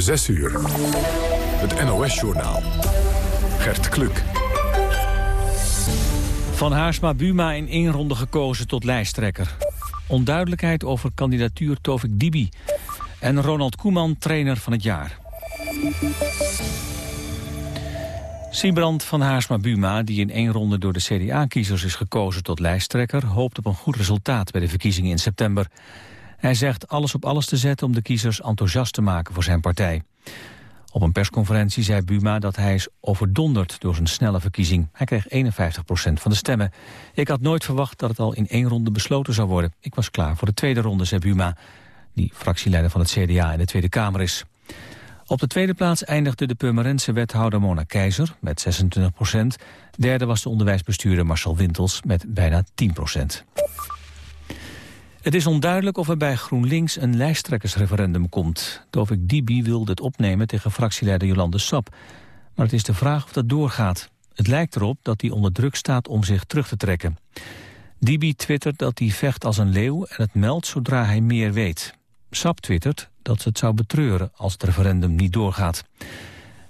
6 uur. Het NOS-journaal. Gert Kluk. Van Haarsma Buma in één ronde gekozen tot lijsttrekker. Onduidelijkheid over kandidatuur Tovik Dibi. En Ronald Koeman trainer van het jaar. Siebrand van Haarsma Buma, die in één ronde door de CDA-kiezers is gekozen tot lijsttrekker, hoopt op een goed resultaat bij de verkiezingen in september. Hij zegt alles op alles te zetten om de kiezers enthousiast te maken voor zijn partij. Op een persconferentie zei Buma dat hij is overdonderd door zijn snelle verkiezing. Hij kreeg 51% van de stemmen. Ik had nooit verwacht dat het al in één ronde besloten zou worden. Ik was klaar voor de tweede ronde, zei Buma, die fractieleider van het CDA in de Tweede Kamer is. Op de tweede plaats eindigde de Purmerense wethouder Mona Keizer met 26 procent. Derde was de onderwijsbestuurder Marcel Wintels met bijna 10 procent. Het is onduidelijk of er bij GroenLinks een lijsttrekkersreferendum komt. Tovik Dibi wilde het opnemen tegen fractieleider Jolande Sap. Maar het is de vraag of dat doorgaat. Het lijkt erop dat hij onder druk staat om zich terug te trekken. Dibi twittert dat hij vecht als een leeuw en het meldt zodra hij meer weet. Sap twittert dat ze het zou betreuren als het referendum niet doorgaat.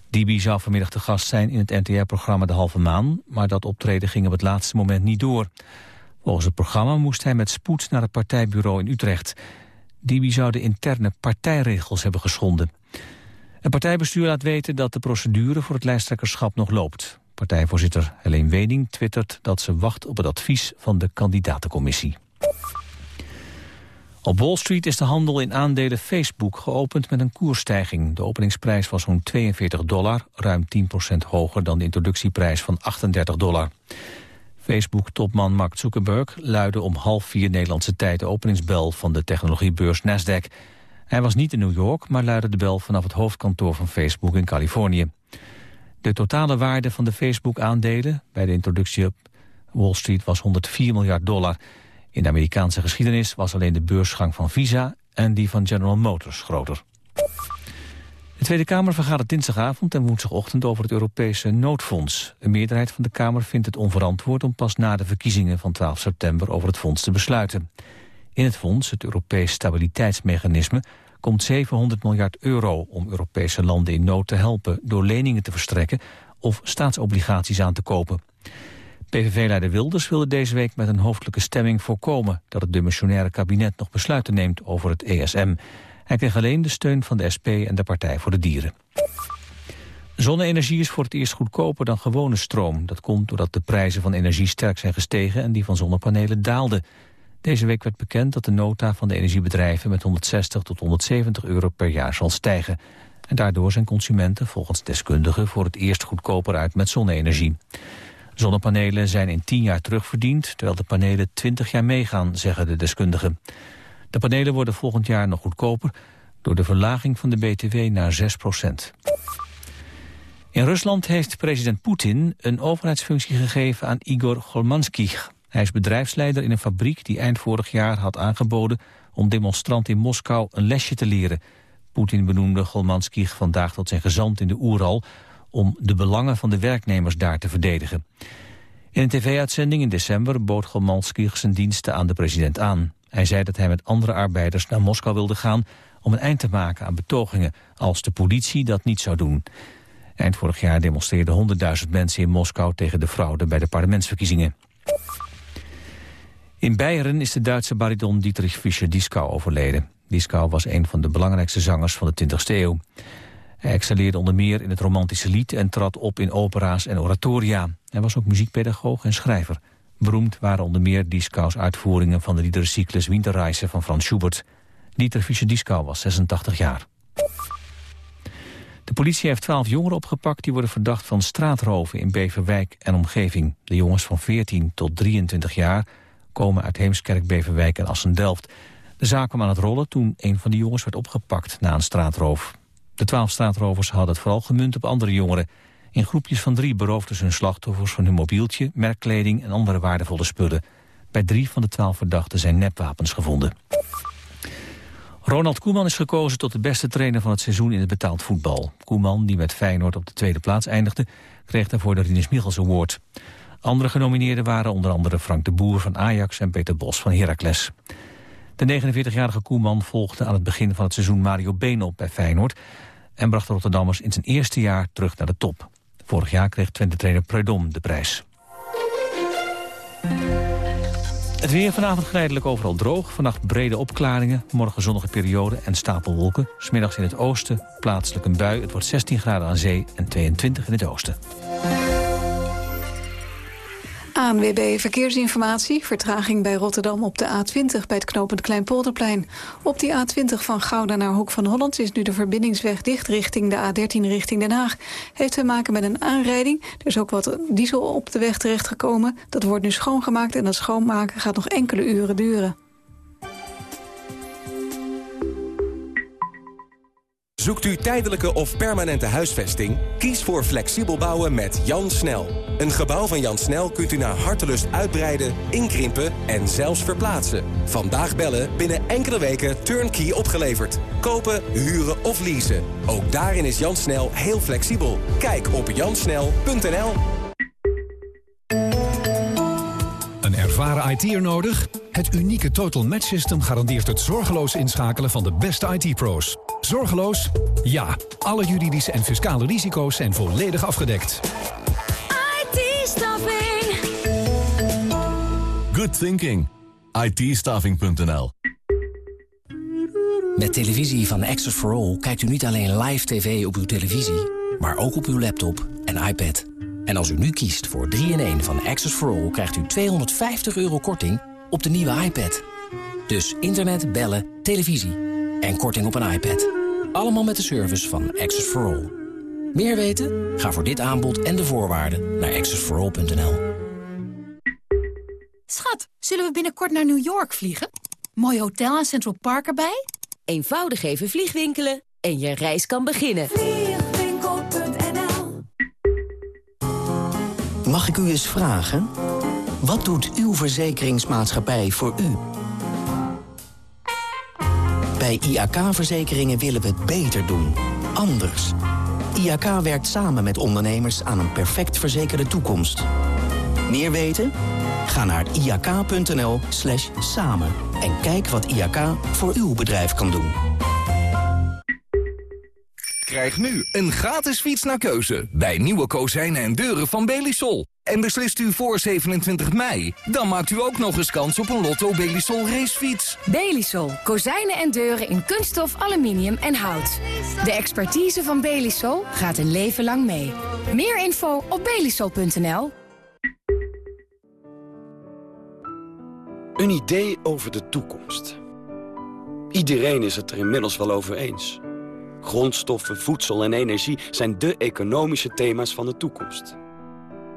Dibi zou vanmiddag te gast zijn in het NTR-programma De Halve Maan... maar dat optreden ging op het laatste moment niet door. Volgens het programma moest hij met spoed naar het partijbureau in Utrecht. Dibi zou de interne partijregels hebben geschonden. Het partijbestuur laat weten dat de procedure voor het lijsttrekkerschap nog loopt. Partijvoorzitter Helene Weding twittert dat ze wacht op het advies van de kandidatencommissie. Op Wall Street is de handel in aandelen Facebook geopend met een koersstijging. De openingsprijs was zo'n 42 dollar, ruim 10% hoger dan de introductieprijs van 38 dollar. Facebook-topman Mark Zuckerberg luidde om half vier Nederlandse tijd de openingsbel van de technologiebeurs Nasdaq. Hij was niet in New York, maar luidde de bel vanaf het hoofdkantoor van Facebook in Californië. De totale waarde van de Facebook-aandelen bij de introductie op Wall Street was 104 miljard dollar. In de Amerikaanse geschiedenis was alleen de beursgang van Visa en die van General Motors groter. De Tweede Kamer vergadert dinsdagavond en woensdagochtend over het Europese noodfonds. Een meerderheid van de Kamer vindt het onverantwoord om pas na de verkiezingen van 12 september over het fonds te besluiten. In het fonds, het Europees Stabiliteitsmechanisme, komt 700 miljard euro om Europese landen in nood te helpen door leningen te verstrekken of staatsobligaties aan te kopen. PVV-leider Wilders wilde deze week met een hoofdelijke stemming voorkomen dat het demissionaire kabinet nog besluiten neemt over het ESM. Hij kreeg alleen de steun van de SP en de Partij voor de Dieren. Zonne-energie is voor het eerst goedkoper dan gewone stroom. Dat komt doordat de prijzen van energie sterk zijn gestegen en die van zonnepanelen daalden. Deze week werd bekend dat de nota van de energiebedrijven met 160 tot 170 euro per jaar zal stijgen. En daardoor zijn consumenten volgens deskundigen voor het eerst goedkoper uit met zonne-energie. Zonnepanelen zijn in 10 jaar terugverdiend, terwijl de panelen 20 jaar meegaan, zeggen de deskundigen. De panelen worden volgend jaar nog goedkoper door de verlaging van de BTW naar 6 procent. In Rusland heeft president Poetin een overheidsfunctie gegeven aan Igor Golmansky. Hij is bedrijfsleider in een fabriek die eind vorig jaar had aangeboden om demonstranten in Moskou een lesje te leren. Poetin benoemde Golmansky vandaag tot zijn gezant in de Oeral om de belangen van de werknemers daar te verdedigen. In een tv-uitzending in december bood Golmansky zijn diensten aan de president aan. Hij zei dat hij met andere arbeiders naar Moskou wilde gaan om een eind te maken aan betogingen als de politie dat niet zou doen. Eind vorig jaar demonstreerden 100.000 mensen in Moskou tegen de fraude bij de parlementsverkiezingen. In Beieren is de Duitse baridon Dietrich Fischer-Dieskau overleden. Dieskau was een van de belangrijkste zangers van de 20e eeuw. Hij excelleerde onder meer in het romantische lied en trad op in opera's en oratoria. Hij was ook muziekpedagoog en schrijver. Beroemd waren onder meer Dieskau's uitvoeringen van de liederencyclus Winterreise van Frans Schubert. Dieter Fischer-Dieskau was 86 jaar. De politie heeft 12 jongeren opgepakt die worden verdacht van straatroven in Beverwijk en omgeving. De jongens van 14 tot 23 jaar komen uit Heemskerk, Beverwijk en Assen-Delft. De zaak kwam aan het rollen toen een van de jongens werd opgepakt na een straatroof. De 12 straatrovers hadden het vooral gemunt op andere jongeren. In groepjes van drie beroofden ze hun slachtoffers van hun mobieltje, merkkleding en andere waardevolle spullen. Bij drie van de twaalf verdachten zijn nepwapens gevonden. Ronald Koeman is gekozen tot de beste trainer van het seizoen in het betaald voetbal. Koeman, die met Feyenoord op de tweede plaats eindigde, kreeg daarvoor de Rinus Michels Award. Andere genomineerden waren onder andere Frank de Boer van Ajax en Peter Bos van Heracles. De 49-jarige Koeman volgde aan het begin van het seizoen Mario Been op bij Feyenoord en bracht de Rotterdammers in zijn eerste jaar terug naar de top. Vorig jaar kreeg Twente-trainer Predom de prijs. Het weer vanavond geleidelijk overal droog. Vannacht brede opklaringen, morgen zonnige periode en stapelwolken. Smiddags in het oosten plaatselijk een bui. Het wordt 16 graden aan zee en 22 in het oosten. ANWB Verkeersinformatie. Vertraging bij Rotterdam op de A20 bij het knooppunt Kleinpolderplein. Op die A20 van Gouda naar Hoek van Holland is nu de verbindingsweg dicht richting de A13 richting Den Haag. Heeft te maken met een aanrijding. Er is ook wat diesel op de weg terechtgekomen. Dat wordt nu schoongemaakt en dat schoonmaken gaat nog enkele uren duren. Zoekt u tijdelijke of permanente huisvesting? Kies voor flexibel bouwen met Jan Snel. Een gebouw van Jan Snel kunt u naar hartelust uitbreiden, inkrimpen en zelfs verplaatsen. Vandaag bellen, binnen enkele weken turnkey opgeleverd. Kopen, huren of leasen. Ook daarin is Jan Snel heel flexibel. Kijk op jansnel.nl Een ervaren IT'er nodig? Het unieke Total Match System garandeert het zorgeloos inschakelen van de beste IT-pro's. Zorgeloos? Ja. Alle juridische en fiscale risico's zijn volledig afgedekt. IT-staffing. Good thinking. IT-staffing.nl Met televisie van Access for All kijkt u niet alleen live tv op uw televisie... maar ook op uw laptop en iPad. En als u nu kiest voor 3-in-1 van Access for All... krijgt u 250 euro korting op de nieuwe iPad. Dus internet, bellen, televisie en korting op een iPad. Allemaal met de service van Access for All. Meer weten? Ga voor dit aanbod en de voorwaarden naar accessforall.nl. Schat, zullen we binnenkort naar New York vliegen? Mooi hotel en Central Park erbij? Eenvoudig even vliegwinkelen en je reis kan beginnen. Vliegwinkel.nl Mag ik u eens vragen? Wat doet uw verzekeringsmaatschappij voor u? Bij IAK-verzekeringen willen we het beter doen. Anders. IAK werkt samen met ondernemers aan een perfect verzekerde toekomst. Meer weten? Ga naar iak.nl slash samen en kijk wat IAK voor uw bedrijf kan doen. Krijg nu een gratis fiets naar keuze bij nieuwe kozijnen en deuren van Belisol. En beslist u voor 27 mei, dan maakt u ook nog eens kans op een Lotto Belisol racefiets. Belisol. Kozijnen en deuren in kunststof, aluminium en hout. De expertise van Belisol gaat een leven lang mee. Meer info op belisol.nl. Een idee over de toekomst. Iedereen is het er inmiddels wel over eens. Grondstoffen, voedsel en energie zijn de economische thema's van de toekomst.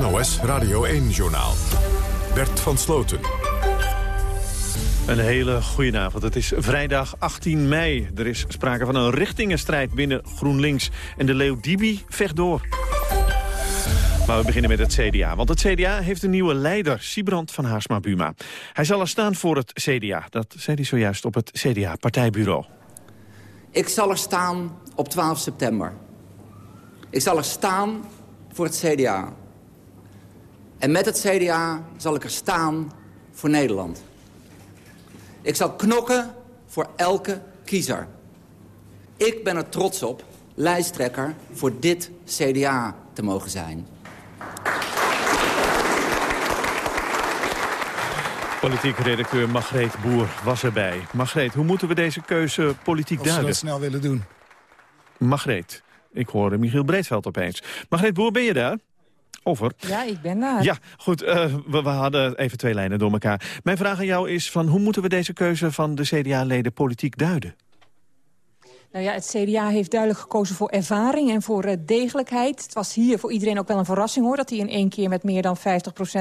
NOS Radio 1-journaal. Bert van Sloten. Een hele goede avond. Het is vrijdag 18 mei. Er is sprake van een richtingenstrijd binnen GroenLinks. En de Leeuw Dibi vecht door. Maar we beginnen met het CDA. Want het CDA heeft een nieuwe leider, Sibrand van Haarsma-Buma. Hij zal er staan voor het CDA. Dat zei hij zojuist op het CDA-partijbureau. Ik zal er staan op 12 september. Ik zal er staan voor het CDA. En met het CDA zal ik er staan voor Nederland. Ik zal knokken voor elke kiezer. Ik ben er trots op lijsttrekker voor dit CDA te mogen zijn. Politiek redacteur Margreet Boer was erbij. Margreet, hoe moeten we deze keuze politiek Of ze duiden? dat snel willen doen. Margreet, ik hoor Michiel Breedveld opeens. Margreet Boer, ben je daar? Over. Ja, ik ben daar. Ja, goed, eh, we, we hadden even twee lijnen door elkaar. Mijn vraag aan jou is van hoe moeten we deze keuze van de CDA-leden politiek duiden? Nou ja, het CDA heeft duidelijk gekozen voor ervaring en voor uh, degelijkheid. Het was hier voor iedereen ook wel een verrassing hoor... dat hij in één keer met meer dan 50%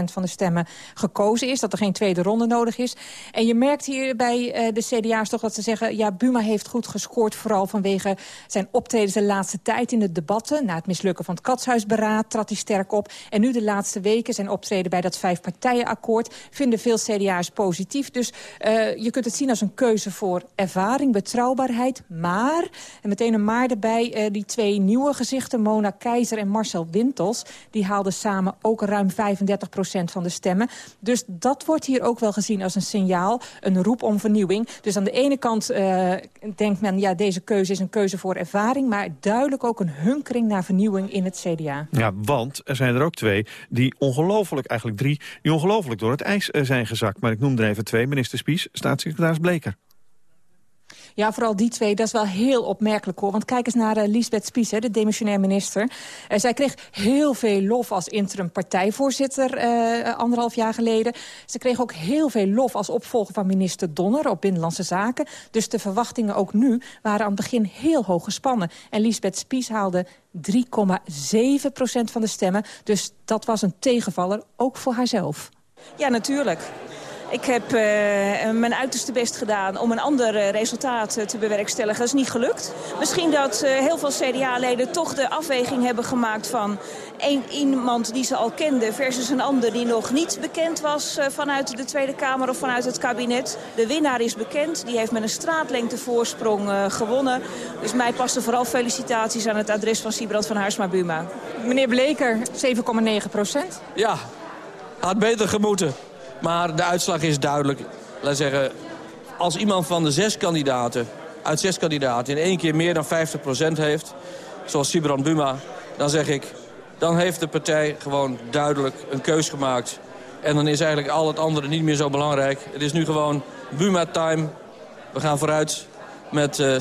van de stemmen gekozen is. Dat er geen tweede ronde nodig is. En je merkt hier bij uh, de CDA's toch dat ze zeggen... ja, Buma heeft goed gescoord, vooral vanwege zijn optredens de laatste tijd in de debatten. Na het mislukken van het Katshuisberaad trad hij sterk op. En nu de laatste weken zijn optreden bij dat vijfpartijenakkoord... vinden veel CDA's positief. Dus uh, je kunt het zien als een keuze voor ervaring, betrouwbaarheid. Maar, en meteen een maar erbij, uh, die twee nieuwe gezichten... Mona Keizer en Marcel Wintels, die haalden samen ook ruim 35% van de stemmen. Dus dat wordt hier ook wel gezien als een signaal, een roep om vernieuwing. Dus aan de ene kant uh, denkt men, ja, deze keuze is een keuze voor ervaring... maar duidelijk ook een hunkering naar vernieuwing in het CDA. Ja, want er zijn er ook twee die ongelooflijk, eigenlijk drie... die ongelooflijk door het ijs zijn gezakt. Maar ik noem er even twee, minister Spies, staatssecretaris Bleker. Ja, vooral die twee, dat is wel heel opmerkelijk hoor. Want kijk eens naar uh, Lisbeth Spies, hè, de demissionair minister. Uh, zij kreeg heel veel lof als interim partijvoorzitter uh, anderhalf jaar geleden. Ze kreeg ook heel veel lof als opvolger van minister Donner op Binnenlandse Zaken. Dus de verwachtingen ook nu waren aan het begin heel hoog gespannen. En Lisbeth Spies haalde 3,7% van de stemmen. Dus dat was een tegenvaller, ook voor haarzelf. Ja, natuurlijk. Ik heb uh, mijn uiterste best gedaan om een ander uh, resultaat uh, te bewerkstelligen. Dat is niet gelukt. Misschien dat heel veel CDA-leden toch de afweging hebben gemaakt van... Een, iemand die ze al kenden versus een ander die nog niet bekend was vanuit de Tweede Kamer of vanuit het kabinet. De winnaar is bekend. Die heeft met een straatlengte voorsprong gewonnen. Dus mij passen vooral felicitaties aan het adres van Siebrand van Haarsma-Buma. Meneer Bleker, 7,9 procent. Ja, had beter gemoeten. Maar de uitslag is duidelijk. Laat zeggen, als iemand van de zes kandidaten, uit zes kandidaten... in één keer meer dan 50% heeft, zoals Sibrand Buma... dan zeg ik, dan heeft de partij gewoon duidelijk een keus gemaakt. En dan is eigenlijk al het andere niet meer zo belangrijk. Het is nu gewoon Buma-time. We gaan vooruit met uh.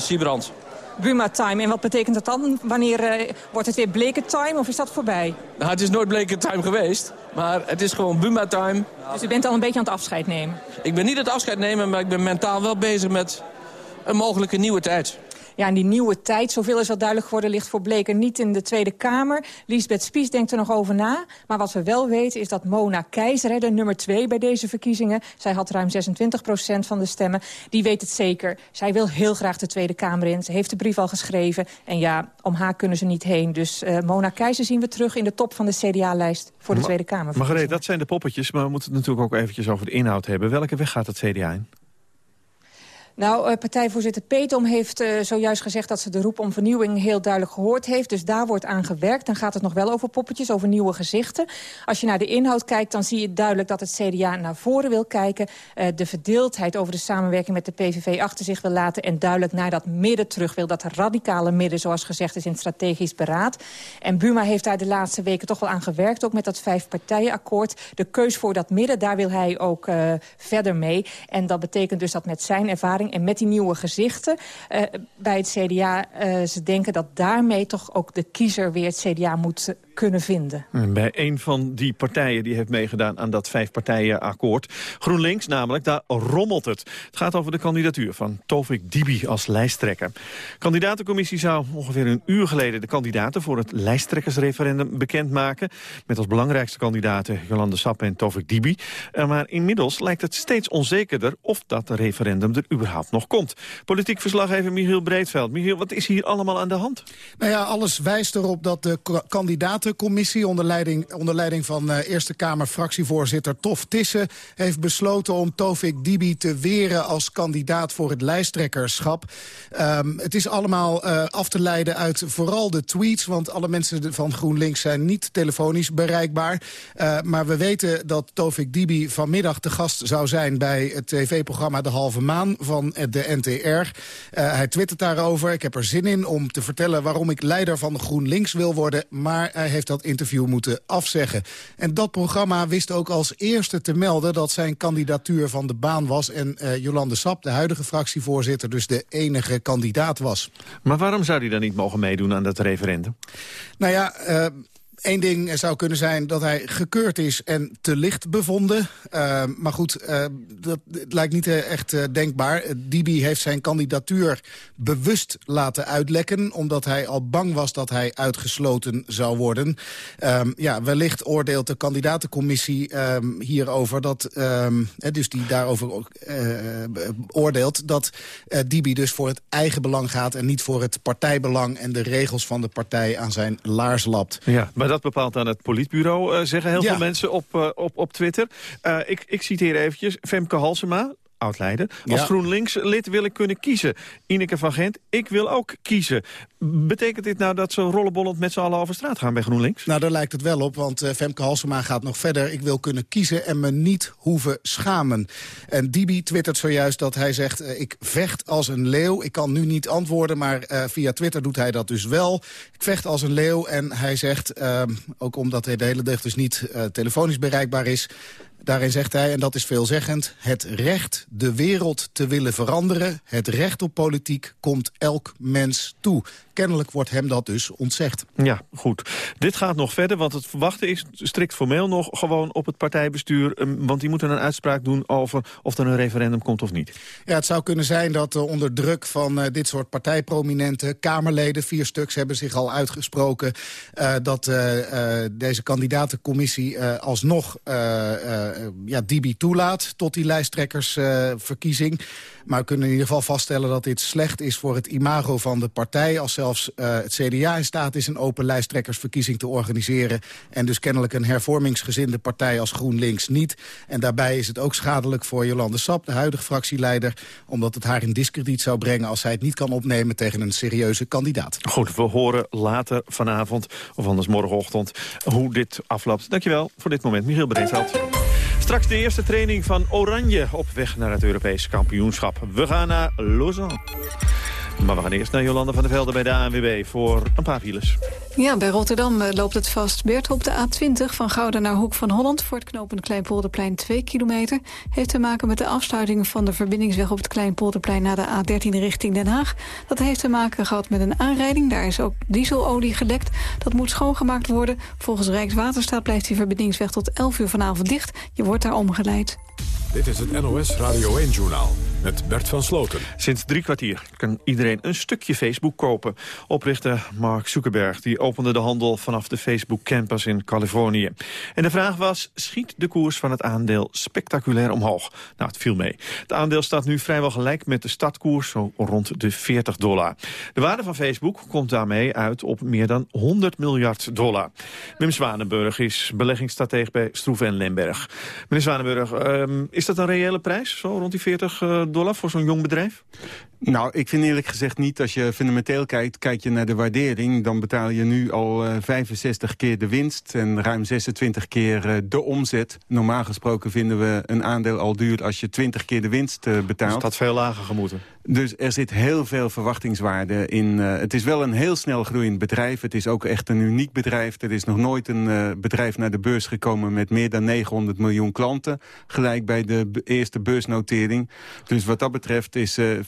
Buma-time. En wat betekent dat dan? Wanneer uh, wordt het weer bleken-time of is dat voorbij? Nou, het is nooit bleken-time geweest. Maar het is gewoon Buma-time. Dus u bent al een beetje aan het afscheid nemen? Ik ben niet het afscheid nemen, maar ik ben mentaal wel bezig met een mogelijke nieuwe tijd. Ja, en die nieuwe tijd, zoveel is al duidelijk geworden... ligt voor Bleker niet in de Tweede Kamer. Lisbeth Spies denkt er nog over na. Maar wat we wel weten is dat Mona Keizer, de nummer twee bij deze verkiezingen... zij had ruim 26 procent van de stemmen, die weet het zeker. Zij wil heel graag de Tweede Kamer in. Ze heeft de brief al geschreven. En ja, om haar kunnen ze niet heen. Dus uh, Mona Keizer zien we terug in de top van de CDA-lijst voor de Ma Tweede Kamer. Margreet, dat zijn de poppetjes, maar we moeten het natuurlijk ook eventjes over de inhoud hebben. Welke weg gaat het CDA in? Nou, uh, partijvoorzitter Petom heeft uh, zojuist gezegd dat ze de roep om vernieuwing heel duidelijk gehoord heeft. Dus daar wordt aan gewerkt. Dan gaat het nog wel over poppetjes, over nieuwe gezichten. Als je naar de inhoud kijkt, dan zie je duidelijk dat het CDA naar voren wil kijken. Uh, de verdeeldheid over de samenwerking met de PVV achter zich wil laten. En duidelijk naar dat midden terug wil. Dat radicale midden, zoals gezegd is in strategisch beraad. En Buma heeft daar de laatste weken toch wel aan gewerkt. Ook met dat vijfpartijenakkoord. De keus voor dat midden, daar wil hij ook verder mee. En dat betekent dus dat met zijn ervaring en met die nieuwe gezichten. Uh, bij het CDA... Uh, ze denken dat daarmee toch ook de kiezer weer het CDA moet kunnen vinden. Bij een van die partijen die heeft meegedaan aan dat vijfpartijenakkoord. GroenLinks namelijk, daar rommelt het. Het gaat over de kandidatuur van Tovik Dibi als lijsttrekker. Kandidatencommissie zou ongeveer een uur geleden... de kandidaten voor het lijsttrekkersreferendum bekendmaken. Met als belangrijkste kandidaten Jolande Sap en Tovik Dibi. Eh, maar inmiddels lijkt het steeds onzekerder of dat referendum er überhaupt nog komt. Politiek verslaggever Michiel Breedveld. Michiel, wat is hier allemaal aan de hand? Nou ja, alles wijst erop dat de kandidaten Commissie onder leiding, onder leiding van uh, Eerste Kamer fractievoorzitter Tof Tissen heeft besloten om Tovik Dibi te weren als kandidaat voor het lijsttrekkerschap. Um, het is allemaal uh, af te leiden uit vooral de tweets, want alle mensen van GroenLinks zijn niet telefonisch bereikbaar. Uh, maar we weten dat Tovik Dibi vanmiddag te gast zou zijn bij het tv-programma De Halve Maan van de NTR. hij twittert daarover. Ik heb er zin in om te vertellen waarom ik leider van GroenLinks wil worden, maar hij heeft dat interview moeten afzeggen. En dat programma wist ook als eerste te melden... dat zijn kandidatuur van de baan was... en uh, Jolande Sap, de huidige fractievoorzitter... dus de enige kandidaat was. Maar waarom zou hij dan niet mogen meedoen aan dat referendum? Nou ja... Uh, Eén ding zou kunnen zijn dat hij gekeurd is en te licht bevonden. Uh, maar goed, uh, dat, lijkt niet echt denkbaar. Dibi heeft zijn kandidatuur bewust laten uitlekken... omdat hij al bang was dat hij uitgesloten zou worden. Um, ja, wellicht oordeelt de kandidatencommissie um, hierover... Dat, dus die daarover oordeelt dat Dibi dus voor het eigen belang gaat... en niet voor het partijbelang en de regels van de partij aan zijn laars lapt. Ja, dat bepaalt aan het politbureau, uh, zeggen heel veel mensen op, uh, op, op Twitter. Uh, ik, ik citeer eventjes Femke Halsema, oud-leider. Als ja. GroenLinks-lid wil ik kunnen kiezen. Ineke van Gent, ik wil ook kiezen. Betekent dit nou dat ze rollenbollend met z'n allen over straat gaan bij GroenLinks? Nou, daar lijkt het wel op, want uh, Femke Halsema gaat nog verder. Ik wil kunnen kiezen en me niet hoeven schamen. En Dibi twittert zojuist dat hij zegt... Uh, ik vecht als een leeuw. Ik kan nu niet antwoorden, maar uh, via Twitter doet hij dat dus wel. Ik vecht als een leeuw en hij zegt, ehm, ook omdat hij de hele dag dus niet telefonisch bereikbaar is... Daarin zegt hij, en dat is veelzeggend... het recht de wereld te willen veranderen, het recht op politiek... komt elk mens toe. Kennelijk wordt hem dat dus ontzegd. Ja, goed. Dit gaat nog verder, want het verwachten is strikt formeel nog gewoon op het partijbestuur. Want die moeten een uitspraak doen over of er een referendum komt of niet. Ja, het zou kunnen zijn dat uh, onder druk van uh, dit soort partijprominente Kamerleden... vier stuks hebben zich al uitgesproken... Uh, dat deze kandidatencommissie alsnog ja, Dibi toelaat tot die lijsttrekkersverkiezing. maar we kunnen in ieder geval vaststellen dat dit slecht is voor het imago van de partij... als zelfs uh, het CDA in staat is een open lijsttrekkersverkiezing te organiseren... en dus kennelijk een hervormingsgezinde partij als GroenLinks niet. En daarbij is het ook schadelijk voor Jolande Sap, de huidige fractieleider... omdat het haar in discrediet zou brengen als zij het niet kan opnemen tegen een serieuze kandidaat. Goed, we horen later vanavond, of anders morgenochtend, hoe dit afloopt. Dankjewel voor dit moment, Michiel Breedveld. Straks de eerste training van Oranje op weg naar het Europese kampioenschap. We gaan naar Lausanne. Maar we gaan eerst naar Jolanda van der Velde bij de ANWB voor een paar files. Ja, bij Rotterdam loopt het vast. Bert op de A20 van Gouda naar Hoek van Holland... voor het knooppunt Kleinpolderplein 2 kilometer... heeft te maken met de afsluiting van de verbindingsweg... op het Kleinpolderplein naar de A13 richting Den Haag. Dat heeft te maken gehad met een aanrijding. Daar is ook dieselolie gelekt. Dat moet schoongemaakt worden. Volgens Rijkswaterstaat blijft die verbindingsweg tot 11 uur vanavond dicht. Je wordt daar omgeleid. Dit is het NOS Radio 1-journaal met Bert van Sloten. Sinds drie kwartier kan iedereen een stukje Facebook kopen. Oprichter Mark Zuckerberg die opende de handel vanaf de Facebook campus in Californië. En de vraag was, schiet de koers van het aandeel spectaculair omhoog? Nou, het viel mee. Het aandeel staat nu vrijwel gelijk met de startkoers, zo rond de 40 dollar. De waarde van Facebook komt daarmee uit op meer dan 100 miljard dollar. Wim Zwanenburg is beleggingsstratege bij Stroeven en Lemberg. Meneer Zwanenburg, um, is dat een reële prijs, zo rond die 40 uh, dollar voor zo'n jong bedrijf? Nou, ik vind eerlijk gezegd niet, als je fundamenteel kijkt... kijk je naar de waardering, dan betaal je nu al uh, 65 keer de winst... en ruim 26 keer uh, de omzet. Normaal gesproken vinden we een aandeel al duur als je 20 keer de winst uh, betaalt. Dus dat veel lager gemoeten? Dus er zit heel veel verwachtingswaarde in. Het is wel een heel snel groeiend bedrijf. Het is ook echt een uniek bedrijf. Er is nog nooit een bedrijf naar de beurs gekomen met meer dan 900 miljoen klanten. Gelijk bij de eerste beursnotering. Dus wat dat betreft is uh,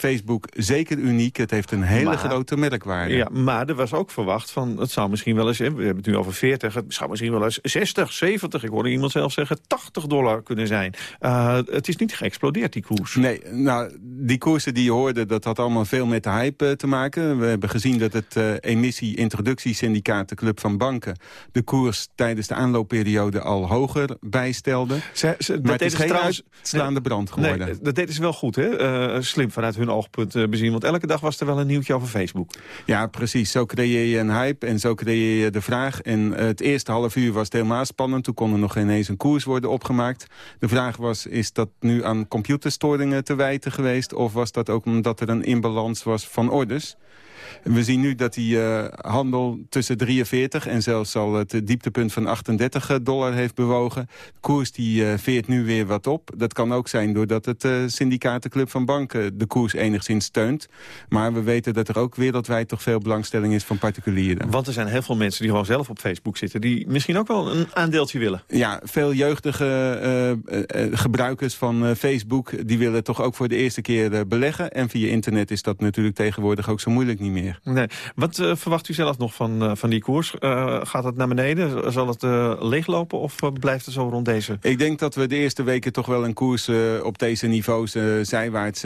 Zeker uniek. Het heeft een hele maar, grote merkwaarde. Ja, maar er was ook verwacht van het zou misschien wel eens... we hebben het nu over 40, het zou misschien wel eens 60, 70... ik hoorde iemand zelf zeggen 80 dollar kunnen zijn. het is niet geëxplodeerd, die koers. Nee, nou, die koersen die je hoort dat had allemaal veel met de hype uh, te maken. We hebben gezien dat het uh, emissie-introductiesyndicaat, de Club van Banken... de koers tijdens de aanloopperiode al hoger bijstelde. Ze, ze, maar het is geen trouwens, uitslaande brand geworden. Nee, dat deden ze wel goed, hè? Slim vanuit hun oogpunt bezien. Want elke dag was er wel een nieuwtje over Facebook. Ja, precies. Zo creëer je een hype en zo creëer je de vraag. En het eerste half uur was het helemaal spannend. Toen kon er nog ineens een koers worden opgemaakt. De vraag was, is dat nu aan computerstoringen te wijten geweest... of was dat ook omdat er een inbalans was van orders. We zien nu dat die uh, handel tussen 43 en zelfs al het dieptepunt van 38 dollar heeft bewogen. De koers die uh, veert nu weer wat op. Dat kan ook zijn doordat het uh, syndicatenclub van banken de koers enigszins in steunt. Maar we weten dat er ook wereldwijd toch veel belangstelling is van particulieren. Want er zijn heel veel mensen die gewoon zelf op Facebook zitten... die misschien ook wel een aandeeltje willen. Ja, veel jeugdige gebruikers van Facebook... die willen toch ook voor de eerste keer beleggen. En via internet is dat natuurlijk tegenwoordig ook zo moeilijk niet meer. Nee. Wat verwacht u zelf nog van, van die koers? gaat het naar beneden? Zal het leeglopen of blijft het zo rond deze? Ik denk dat we de eerste weken toch wel een koers op deze niveaus zijwaarts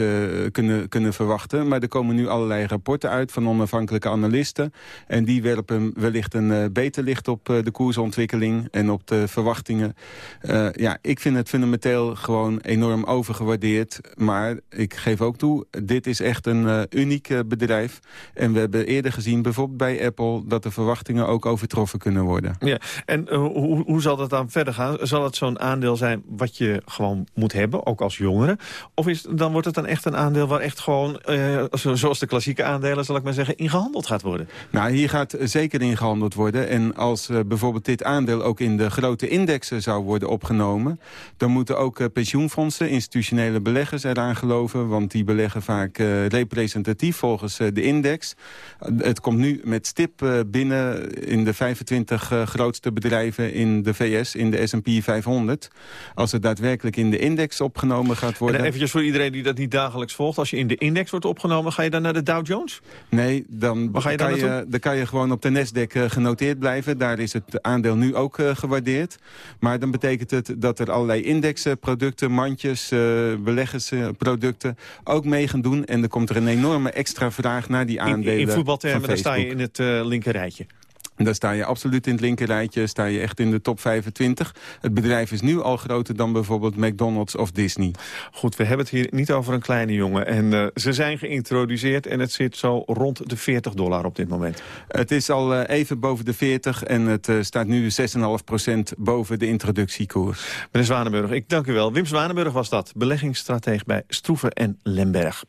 kunnen, kunnen verwachten. Maar er komen nu allerlei rapporten uit van onafhankelijke analisten. En die werpen wellicht een beter licht op de koersontwikkeling en op de verwachtingen. Ja, ik vind het fundamenteel gewoon enorm overgewaardeerd. Maar ik geef ook toe, dit is echt een uh, uniek uh, bedrijf. En we hebben eerder gezien, bijvoorbeeld bij Apple... dat de verwachtingen ook overtroffen kunnen worden. Ja, en hoe, hoe zal dat dan verder gaan? Zal het zo'n aandeel zijn wat je gewoon moet hebben, ook als jongere? Of is, dan wordt het dan echt een aandeel waar echt gewoon... zoals de klassieke aandelen, zal ik maar zeggen, ingehandeld gaat worden? Nou, hier gaat zeker ingehandeld worden. En als bijvoorbeeld dit aandeel ook in de grote indexen zou worden opgenomen... dan moeten ook pensioenfondsen, institutionele beleggers eraan geloven... want die beleggen vaak representatief volgens de index. Het komt nu met stip binnen in de 25 grootste bedrijven in de VS, in de S&P 500. Als het daadwerkelijk in de index opgenomen gaat worden... En eventjes voor iedereen die dat niet dagelijks volgt... als je in de index wordt opgenomen, ga je dan naar de Dow Jones? Nee, dan, ga je dan, kan, je, dan kan je gewoon op de Nasdaq genoteerd blijven. Daar is het aandeel nu ook gewaardeerd. Maar dan betekent het dat er allerlei indexproducten, mandjes, beleggersproducten ook mee gaan doen. En dan komt er een enorme extra vraag naar die aandelen In, in voetbaltermen, dan sta je in het uh, linkerrijtje. Daar sta je absoluut in het linkerrijtje, sta je echt in de top 25. Het bedrijf is nu al groter dan bijvoorbeeld McDonald's of Disney. Goed, we hebben het hier niet over een kleine jongen. En uh, ze zijn geïntroduceerd en het zit zo rond de 40 dollar op dit moment. Het is al uh, even boven de 40 en het uh, staat nu 6,5% boven de introductiekoers. Meneer Zwanenburg, ik dank u wel. Wim Zwanenburg was dat, beleggingsstratege bij Stroeven en Lemberg.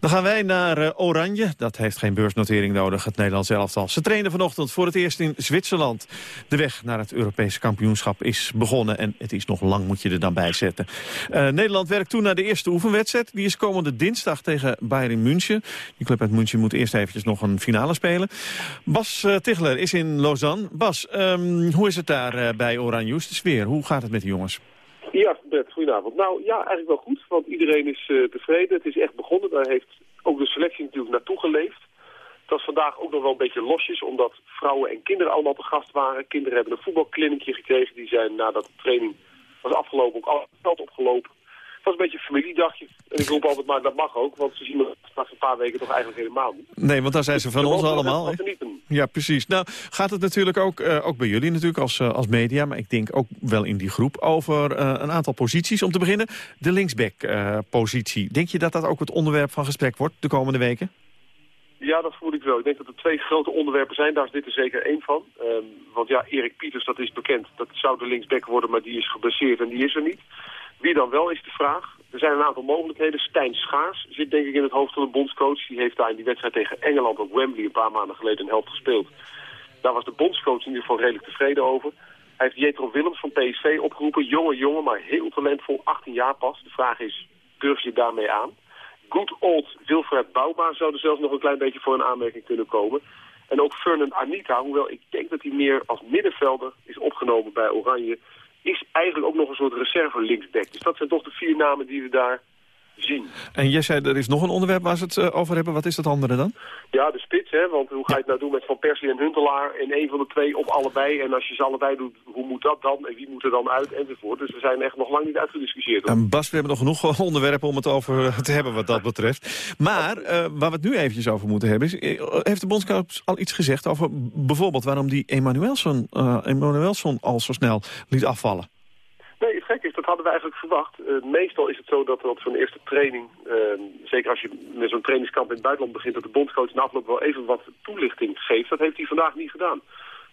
Dan gaan wij naar uh, Oranje. Dat heeft geen beursnotering nodig, het Nederlands elftal. Ze trainen vanochtend voor het eerst in Zwitserland. De weg naar het Europese kampioenschap is begonnen. En het is nog lang, moet je er dan bij zetten. Uh, Nederland werkt toe naar de eerste oefenwedstrijd. Die is komende dinsdag tegen Bayern München. Die club uit München moet eerst eventjes nog een finale spelen. Bas uh, Tichler is in Lausanne. Bas, um, hoe is het daar bij Oranje? Hoe is de sfeer? Hoe gaat het met de jongens? Ja, Bert, goedenavond. Nou ja, eigenlijk wel goed, want iedereen is uh, tevreden. Het is echt begonnen, daar heeft ook de selectie natuurlijk naartoe geleefd. Het was vandaag ook nog wel een beetje losjes, omdat vrouwen en kinderen allemaal te gast waren. Kinderen hebben een voetbalkliniekje gekregen, die zijn nadat de training was afgelopen ook al het veld opgelopen was een beetje een familiedagje. En ik roep altijd maar, dat mag ook, want ze zien me straks een paar weken toch eigenlijk helemaal niet. Nee, want dan zijn ze van ons allemaal. Ja, precies. Nou, gaat het natuurlijk ook, uh, ook bij jullie natuurlijk als, uh, als media, maar ik denk ook wel in die groep, over uh, een aantal posities. Om te beginnen, de linksback-positie. denk je dat dat ook het onderwerp van gesprek wordt de komende weken? Ja, dat voel ik wel. Ik denk dat er twee grote onderwerpen zijn. Daar is dit er zeker één van. Um, want ja, Erik Pieters, dat is bekend. Dat zou de linksback worden, maar die is geblesseerd en die is er niet. Wie dan wel is de vraag. Er zijn een aantal mogelijkheden. Stijn Schaars zit denk ik in het hoofd van de bondscoach. Die heeft daar in die wedstrijd tegen Engeland op Wembley een paar maanden geleden een helft gespeeld. Daar was de bondscoach in ieder geval redelijk tevreden over. Hij heeft Jetro Willems van PSV opgeroepen. Jonge jongen, maar heel talentvol. 18 jaar pas. De vraag is, durf je daarmee aan? Good old Wilfred Bouma zou er zelfs nog een klein beetje voor een aanmerking kunnen komen. En ook Fernand Anita, hoewel ik denk dat hij meer als middenvelder is opgenomen bij Oranje is eigenlijk ook nog een soort reserve linksback. Dus dat zijn toch de vier namen die we daar zien. En jij zei, er is nog een onderwerp waar ze het uh, over hebben. Wat is dat andere dan? Ja, de spits, hè. Want hoe ga je het nou doen met Van Persie en Huntelaar... en een van de twee op allebei? En als je ze allebei doet, hoe moet dat dan? En wie moet er dan uit? Enzovoort. Dus we zijn echt nog lang niet uitgediscussieerd. Hoor. En Bas, we hebben nog genoeg onderwerpen om het over te hebben wat dat betreft. Maar uh, waar we het nu eventjes over moeten hebben... is, eh, heeft de bondscoach al iets gezegd over bijvoorbeeld... waarom die Emanuelson, uh, Emanuelson al zo snel liet afvallen? Nee, het dat hadden we eigenlijk verwacht. Uh, meestal is het zo dat op zo'n eerste training, uh, zeker als je met zo'n trainingskamp in het buitenland begint, dat de bondscoach na afloop wel even wat toelichting geeft. Dat heeft hij vandaag niet gedaan.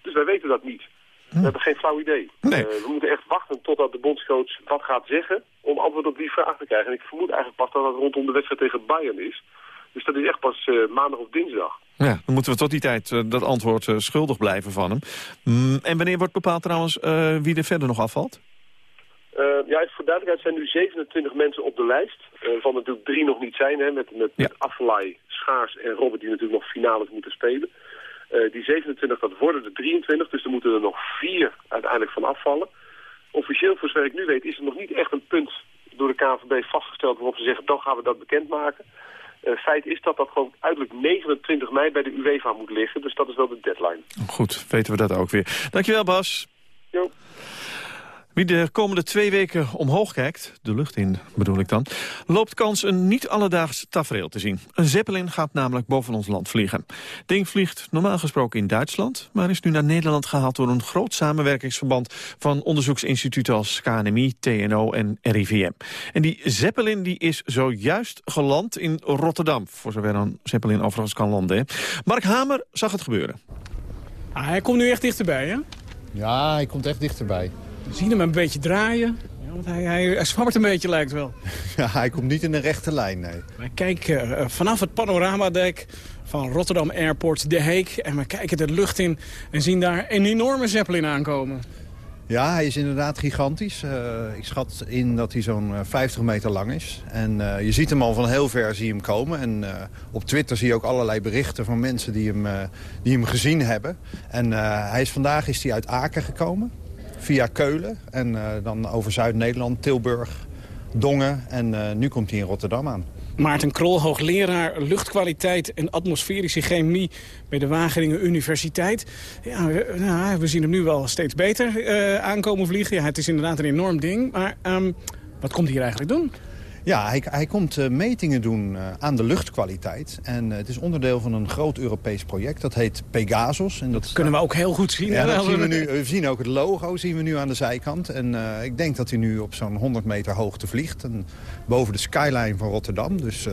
Dus wij weten dat niet. We hm. hebben geen flauw idee. Nee. Uh, we moeten echt wachten totdat de bondscoach wat gaat zeggen om antwoord op die vraag te krijgen. En ik vermoed eigenlijk pas dat dat rondom de wedstrijd tegen Bayern is. Dus dat is echt pas maandag of dinsdag. Ja, dan moeten we tot die tijd dat antwoord schuldig blijven van hem. Mm, en wanneer wordt bepaald trouwens wie er verder nog afvalt? Uh, ja, voor duidelijkheid zijn nu 27 mensen op de lijst. van natuurlijk drie nog niet zijn. Hè, met met, Ja. met Schaars en Robert die natuurlijk nog finales moeten spelen. Eh, die 27, dat worden er 23, dus er moeten er nog vier uiteindelijk van afvallen. Officieel, voor zover ik nu weet, is er nog niet echt een punt door de KNVB vastgesteld waarop ze zeggen, dan gaan we dat bekendmaken. Eh feit is dat dat gewoon uiterlijk 29 mei bij de UEFA moet liggen, dus dat is wel de deadline. Goed, weten we dat ook weer. Dankjewel, Bas. Jo. Wie de komende twee weken omhoog kijkt, de lucht in bedoel ik dan... loopt kans een niet alledaags tafereel te zien. Een Zeppelin gaat namelijk boven ons land vliegen. Ding vliegt normaal gesproken in Duitsland... maar is nu naar Nederland gehaald door een groot samenwerkingsverband... van onderzoeksinstituten als KNMI, TNO en RIVM. En die Zeppelin die is zojuist geland in Rotterdam... voor zover een Zeppelin overigens kan landen. hè. Mark Hamer zag het gebeuren. Ah, hij komt nu echt dichterbij, hè? Ja, hij komt echt dichterbij. We zien hem een beetje draaien. Ja, want hij, hij, hij zwabbert een beetje, lijkt wel. Ja, hij komt niet in een rechte lijn, nee. Wij kijken eh, vanaf het panoramadek van Rotterdam Airport De Heek... en we kijken de lucht in en zien daar een enorme Zeppelin aankomen. Ja, hij is inderdaad gigantisch. Eh, ik schat in dat hij zo'n eh, 50 meter lang is. En eh, je ziet hem al van heel ver zie je hem komen. En eh, op Twitter zie je ook allerlei berichten van mensen die hem, eh, die hem gezien hebben. En eh, hij is, vandaag is hij uit Aken gekomen, via Keulen. En eh, dan over Zuid-Nederland, Tilburg, Dongen. En eh, nu komt hij in Rotterdam aan. Maarten Krol, hoogleraar luchtkwaliteit en atmosferische chemie... bij de Wageningen Universiteit. Ja, we, nou, we zien hem nu wel steeds beter eh, aankomen vliegen. Ja, het is inderdaad een enorm ding. Maar ehm, wat komt hij hier eigenlijk doen? Ja, hij, hij komt eh, metingen doen eh, aan de luchtkwaliteit. En eh, het is onderdeel van een groot Europees project. Dat heet Pegasus. En dat Kunnen we ook heel goed zien. Ja, dat zien we, nu, we zien ook het logo zien we nu aan de zijkant. En ik denk dat hij nu op zo'n 100 meter hoogte vliegt. En boven de skyline van Rotterdam. Dus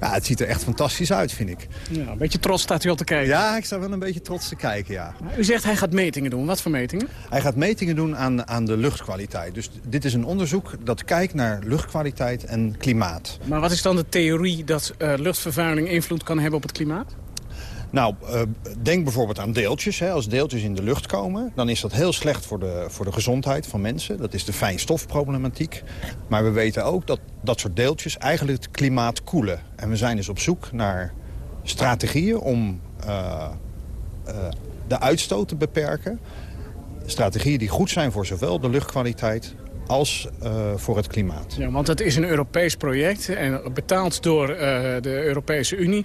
ja, het ziet er echt fantastisch uit, vind ik. Ja, een beetje trots staat u al te kijken. Ja, ik sta wel een beetje trots te kijken, ja. U zegt hij gaat metingen doen. Wat voor metingen? Hij gaat metingen doen aan, aan de luchtkwaliteit. Dus dit is een onderzoek dat kijkt naar luchtkwaliteit en klimaat. Maar wat is dan de theorie dat eh, luchtvervuiling invloed kan hebben op het klimaat? Nou, eh, denk bijvoorbeeld aan deeltjes. Als deeltjes in de lucht komen, dan is dat heel slecht voor de, voor de gezondheid van mensen. Dat is de fijnstofproblematiek. Maar we weten ook dat dat soort deeltjes eigenlijk het klimaat koelen. En we zijn dus op zoek naar strategieën om eh, eh, de uitstoot te beperken. Strategieën die goed zijn voor zowel de luchtkwaliteit als voor het klimaat. Ja, want het is een Europees project en betaald door de Europese Unie.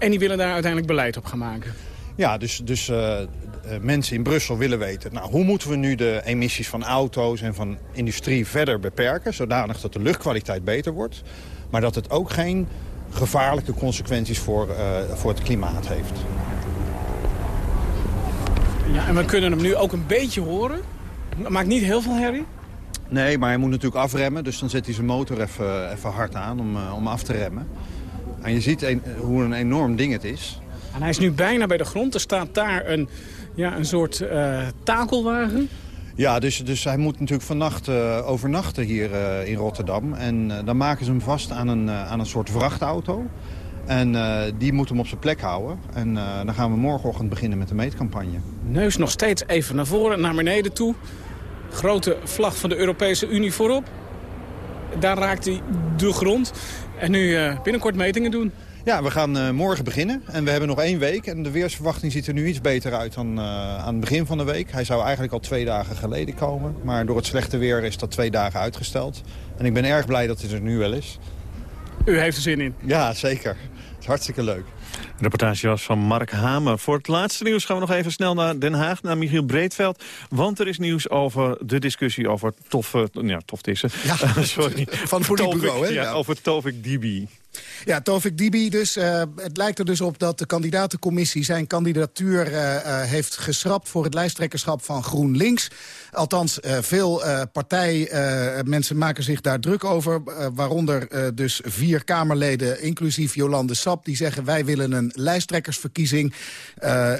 En die willen daar uiteindelijk beleid op gaan maken. Ja, dus, dus eh, eh, mensen in Brussel willen weten... Nou, hoe moeten we nu de emissies van auto's en van industrie verder beperken... zodanig dat de luchtkwaliteit beter wordt... maar dat het ook geen gevaarlijke consequenties voor, eh, voor het klimaat heeft. Ja, en we kunnen hem nu ook een beetje horen. Maakt niet heel veel herrie. Nee, maar hij moet natuurlijk afremmen, dus dan zet hij zijn motor even, even hard aan om, om af te remmen. En je ziet een- hoe een enorm ding het is. En hij is nu bijna bij de grond. Er staat daar een, ja, een soort eh, takelwagen. Ja, dus, dus hij moet natuurlijk vannacht eh, overnachten hier eh, in Rotterdam. En dan maken ze hem vast aan een, aan een soort vrachtauto. En die moet hem op zijn plek houden. En dan gaan we morgenochtend beginnen met de meetcampagne. Neus nog steeds even naar voren, naar beneden toe. Grote vlag van de Europese Unie voorop. Daar raakt hij de grond. En nu eh, binnenkort metingen doen. Ja, we gaan eh, morgen beginnen. En we hebben nog één week. En de weersverwachting ziet er nu iets beter uit dan eh, aan het begin van de week. Hij zou eigenlijk al twee dagen geleden komen. Maar door het slechte weer is dat twee dagen uitgesteld. En ik ben erg blij dat hij er nu wel is. U heeft er zin in. Ja, zeker. Het is hartstikke leuk. De reportage was van Mark Hamer. Voor het laatste nieuws gaan we nog even snel naar Den Haag, naar Michiel Breedveld. Want er is nieuws over de discussie over toffe, ja, toftissen. Ja, sorry. van het politiebureau, hè? Ja, Ja. over Tovik Dibi. Ja, Tovik Dibi dus. eh, het lijkt er dus op dat de kandidatencommissie zijn kandidatuur eh, eh, heeft geschrapt voor het lijsttrekkerschap van GroenLinks. Althans, veel partijmensen maken zich daar druk over. waaronder dus vier Kamerleden, inclusief Jolande Sap, die zeggen wij willen een lijsttrekkersverkiezing.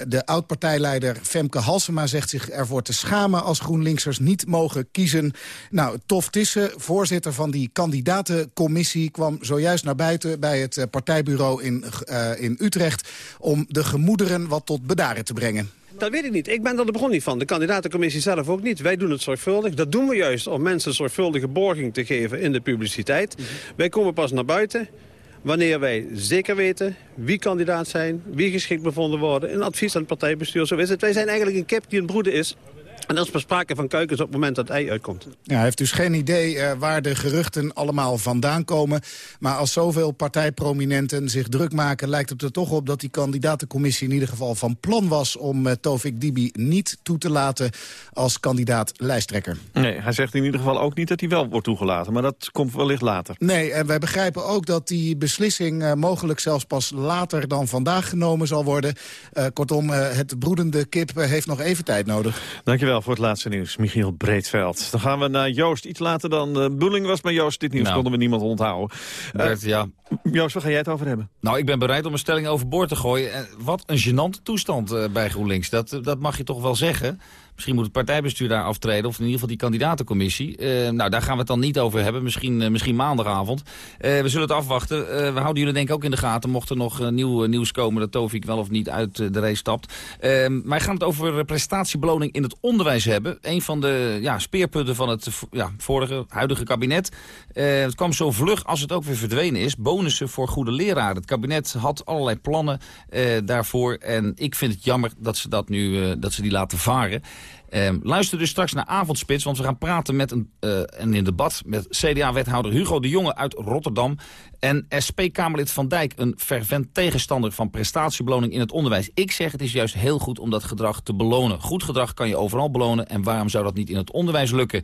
De oud-partijleider Femke Halsema zegt zich ervoor te schamen als GroenLinksers niet mogen kiezen. Nou, Tof Tissen, voorzitter van die kandidatencommissie, kwam zojuist naar buiten bij het eh, partijbureau in, eh, in Utrecht om de gemoederen wat tot bedaren te brengen. Dat weet ik niet. Ik ben er de bron niet van. De kandidatencommissie zelf ook niet. Wij doen het zorgvuldig. Dat doen we juist om mensen zorgvuldige borging te geven in de publiciteit. Wij komen pas naar buiten wanneer wij zeker weten wie kandidaat zijn, wie geschikt bevonden worden. Een advies aan het partijbestuur, zo is het. Wij zijn eigenlijk een kip die een broeden is. En er is pas sprake van kuikens op het moment dat het ei uitkomt. Ja, hij heeft dus geen idee uh, waar de geruchten allemaal vandaan komen. Maar als zoveel partijprominenten zich druk maken... lijkt het er toch op dat die kandidatencommissie in ieder geval van plan was... om uh, Tovik Dibi niet toe te laten als kandidaat lijsttrekker. Nee, hij zegt in ieder geval ook niet dat hij wel wordt toegelaten. Maar dat komt wellicht later. Nee, en wij begrijpen ook dat die beslissing uh, mogelijk zelfs pas later dan vandaag genomen zal worden. kortom, het broedende kip heeft nog even tijd nodig. Dankjewel voor het laatste nieuws, Michiel Breedveld. Dan gaan we naar Joost, iets later dan de bedoeling was. Maar Joost, dit nieuws nou, konden we niemand onthouden. Bert, uh, ja. Joost, waar ga jij het over hebben? Nou, ik ben bereid om een stelling overboord te gooien. Wat een gênante toestand uh, bij GroenLinks. Dat, dat mag je toch wel zeggen. Misschien moet het partijbestuur daar aftreden, of in ieder geval die kandidatencommissie. Uh, nou, daar gaan we het dan niet over hebben, misschien, uh, misschien maandagavond. Uh, we zullen het afwachten. we houden jullie denk ik ook in de gaten, mocht er nog nieuw nieuws komen dat Tovik wel of niet uit de race stapt. wij gaan het over prestatiebeloning in het onderwijs hebben. Een van de ja, speerpunten van het ja, vorige, huidige kabinet. het kwam zo vlug als het ook weer verdwenen is. Bonussen voor goede leraren. Het kabinet had allerlei plannen daarvoor. En ik vind het jammer dat ze, dat nu, dat ze die laten varen. Uh, luister dus straks naar Avondspits, want we gaan praten met een, uh, en in debat met CDA-wethouder Hugo de Jonge uit Rotterdam. En SP-Kamerlid Van Dijk, een fervent tegenstander van prestatiebeloning in het onderwijs. Ik zeg het is juist heel goed om dat gedrag te belonen. Goed gedrag kan je overal belonen en waarom zou dat niet in het onderwijs lukken?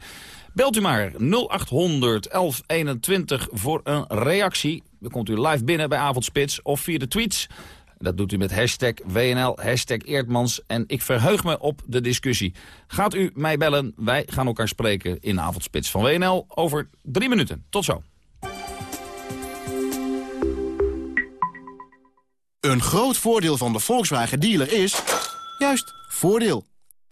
Belt u maar 0800 1121 voor een reactie. Dan komt u live binnen bij Avondspits of via de tweets dat doet u met hashtag WNL, hashtag Eertmans. En ik verheug me op de discussie. Gaat u mij bellen? Wij gaan elkaar spreken in de avondspits van WNL over drie minuten. Tot zo. Een groot voordeel van de Volkswagen dealer is... juist, voordeel.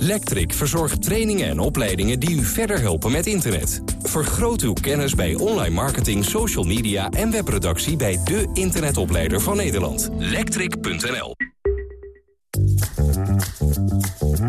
Lectric verzorgt trainingen en opleidingen die u verder helpen met internet. Vergroot uw kennis bij online marketing, social media en webproductie bij de internetopleider van Nederland. Lectric.nl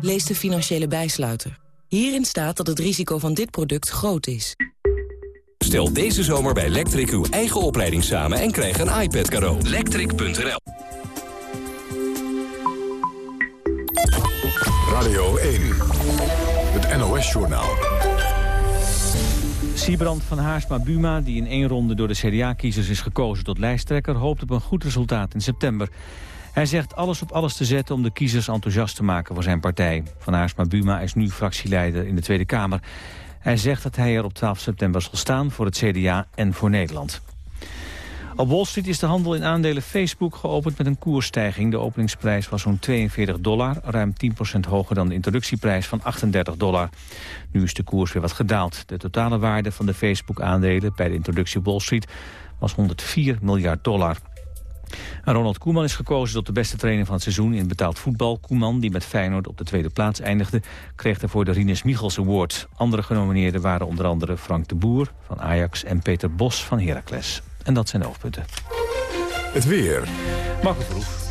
Lees de financiële bijsluiter. Hierin staat dat het risico van dit product groot is. Stel deze zomer bij Lectric uw eigen opleiding samen en krijg een iPad cadeau. Lectric.nl Radio 1, het NOS-journaal. Siebrand van Haarsma-Buma, die in één ronde door de CDA-kiezers is gekozen tot lijsttrekker... hoopt op een goed resultaat in september. Hij zegt alles op alles te zetten om de kiezers enthousiast te maken voor zijn partij. Van Haarsma Buma is nu fractieleider in de Tweede Kamer. Hij zegt dat hij er op 12 september zal staan voor het CDA en voor Nederland. Op Wall Street is de handel in aandelen Facebook geopend met een koersstijging. De openingsprijs was zo'n 42 dollar, ruim 10% hoger dan de introductieprijs van 38 dollar. Nu is de koers weer wat gedaald. De totale waarde van de Facebook-aandelen bij de introductie Wall Street was 104 miljard dollar. Ronald Koeman is gekozen tot de beste trainer van het seizoen in betaald voetbal. Koeman, die met Feyenoord op de tweede plaats eindigde, kreeg daarvoor de Rinus Michels Award. Andere genomineerden waren onder andere Frank de Boer van Ajax en Peter Bos van Heracles. En dat zijn de hoofdpunten. Het weer. Marco Vroeg.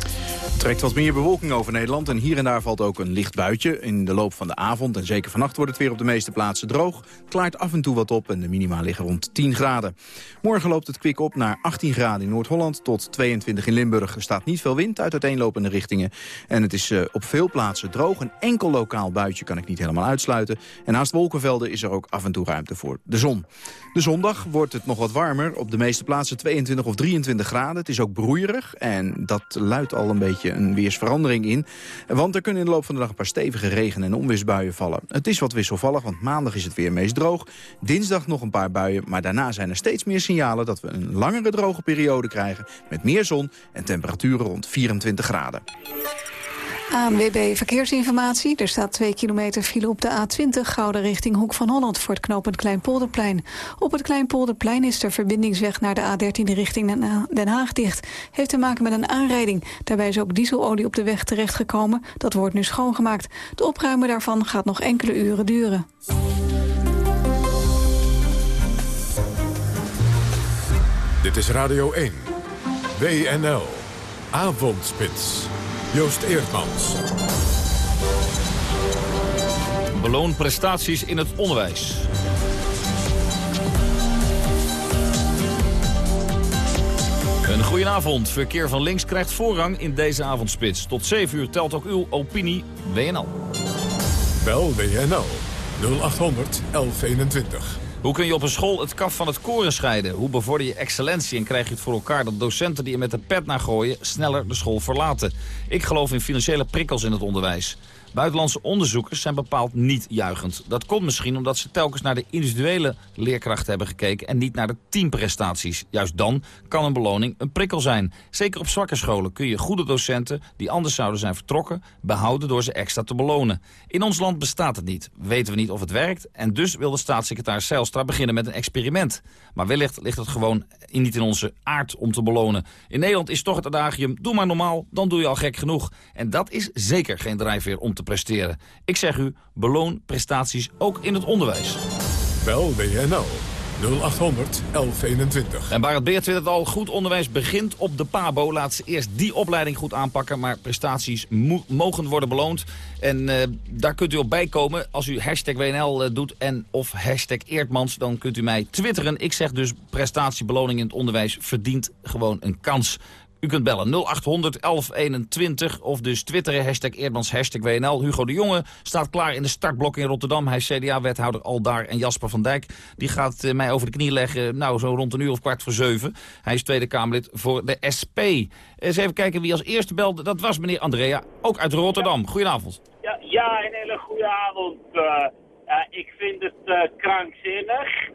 Trekt wat meer bewolking over Nederland en hier en daar valt ook een licht buitje. In de loop van de avond en zeker vannacht wordt het weer op de meeste plaatsen droog. Klaart af en toe wat op en de minima liggen rond 10 graden. Morgen loopt het kwik op naar 18 graden in Noord-Holland tot 22 in Limburg. Er staat niet veel wind uit uiteenlopende richtingen. En het is uh, op veel plaatsen droog. Een enkel lokaal buitje kan ik niet helemaal uitsluiten. En naast wolkenvelden is er ook af en toe ruimte voor de zon. De zondag wordt het nog wat warmer. Op de meeste plaatsen 22 of 23 graden. Het is ook broeierig en dat luidt al een beetje een weersverandering in. Want er kunnen in de loop van de dag een paar stevige regen- en onweersbuien vallen. Het is wat wisselvallig, want maandag is het weer meest droog. Dinsdag nog een paar buien, maar daarna zijn er steeds meer signalen... dat we een langere droge periode krijgen met meer zon en temperaturen rond 24 graden. ANWB Verkeersinformatie. Er staat 2 kilometer file op de A20 Gouden richting Hoek van Holland voor het knooppunt Kleinpolderplein. Op het Kleinpolderplein is de verbindingsweg naar de A13 richting Den Haag dicht. Heeft te maken met een aanrijding. Daarbij is ook dieselolie op de weg terechtgekomen. Dat wordt nu schoongemaakt. De opruimen daarvan gaat nog enkele uren duren. Dit is Radio 1. WNL. Avondspits. Joost Eerdmans. Beloon prestaties in het onderwijs. Een goedenavond. Verkeer van links krijgt voorrang in deze avondspits. Tot 7 uur telt ook uw opinie WNL. Bel WNL 0800 1121. Hoe kun je op een school het kaf van het koren scheiden? Hoe bevorder je excellentie en krijg je het voor elkaar dat docenten die je met de pet naar gooien sneller de school verlaten? Ik geloof in financiële prikkels in het onderwijs. Buitenlandse onderzoekers zijn bepaald niet juichend. Dat komt misschien omdat ze telkens naar de individuele leerkrachten hebben gekeken... en niet naar de teamprestaties. Juist dan kan een beloning een prikkel zijn. Zeker op zwakke scholen kun je goede docenten... die anders zouden zijn vertrokken, behouden door ze extra te belonen. In ons land bestaat het niet. Weten we niet of het werkt... en dus wil de staatssecretaris Zijlstra beginnen met een experiment. Maar wellicht ligt het gewoon niet in onze aard om te belonen. In Nederland is toch het adagium, doe maar normaal, dan doe je al gek genoeg. En dat is zeker geen drijfveer om te presteren. Ik zeg u, beloon prestaties ook in het onderwijs. Bel WNL 0800 1121. En Barend Beert vindt het al, goed onderwijs begint op de PABO. Laat ze eerst die opleiding goed aanpakken, maar prestaties mogen worden beloond. En uh, daar kunt u op bijkomen als u hashtag WNL uh, doet en of hashtag Eerdmans. Dan kunt u mij twitteren. Ik zeg dus prestatiebeloning in het onderwijs verdient gewoon een kans. U kunt bellen 0800 1121 of dus twitteren hashtag Eerdmans hashtag WNL. Hugo de Jonge staat klaar in de startblok in Rotterdam. Hij is CDA-wethouder al daar. En Jasper van Dijk die gaat uh, mij over de knie leggen nou zo rond een uur of kwart voor zeven. Hij is Tweede Kamerlid voor de SP. Eens even kijken wie als eerste belde. Dat was meneer Andrea, ook uit Rotterdam. Goedenavond. Ja, ja een hele goede avond. Uh, uh, ik vind het krankzinnig.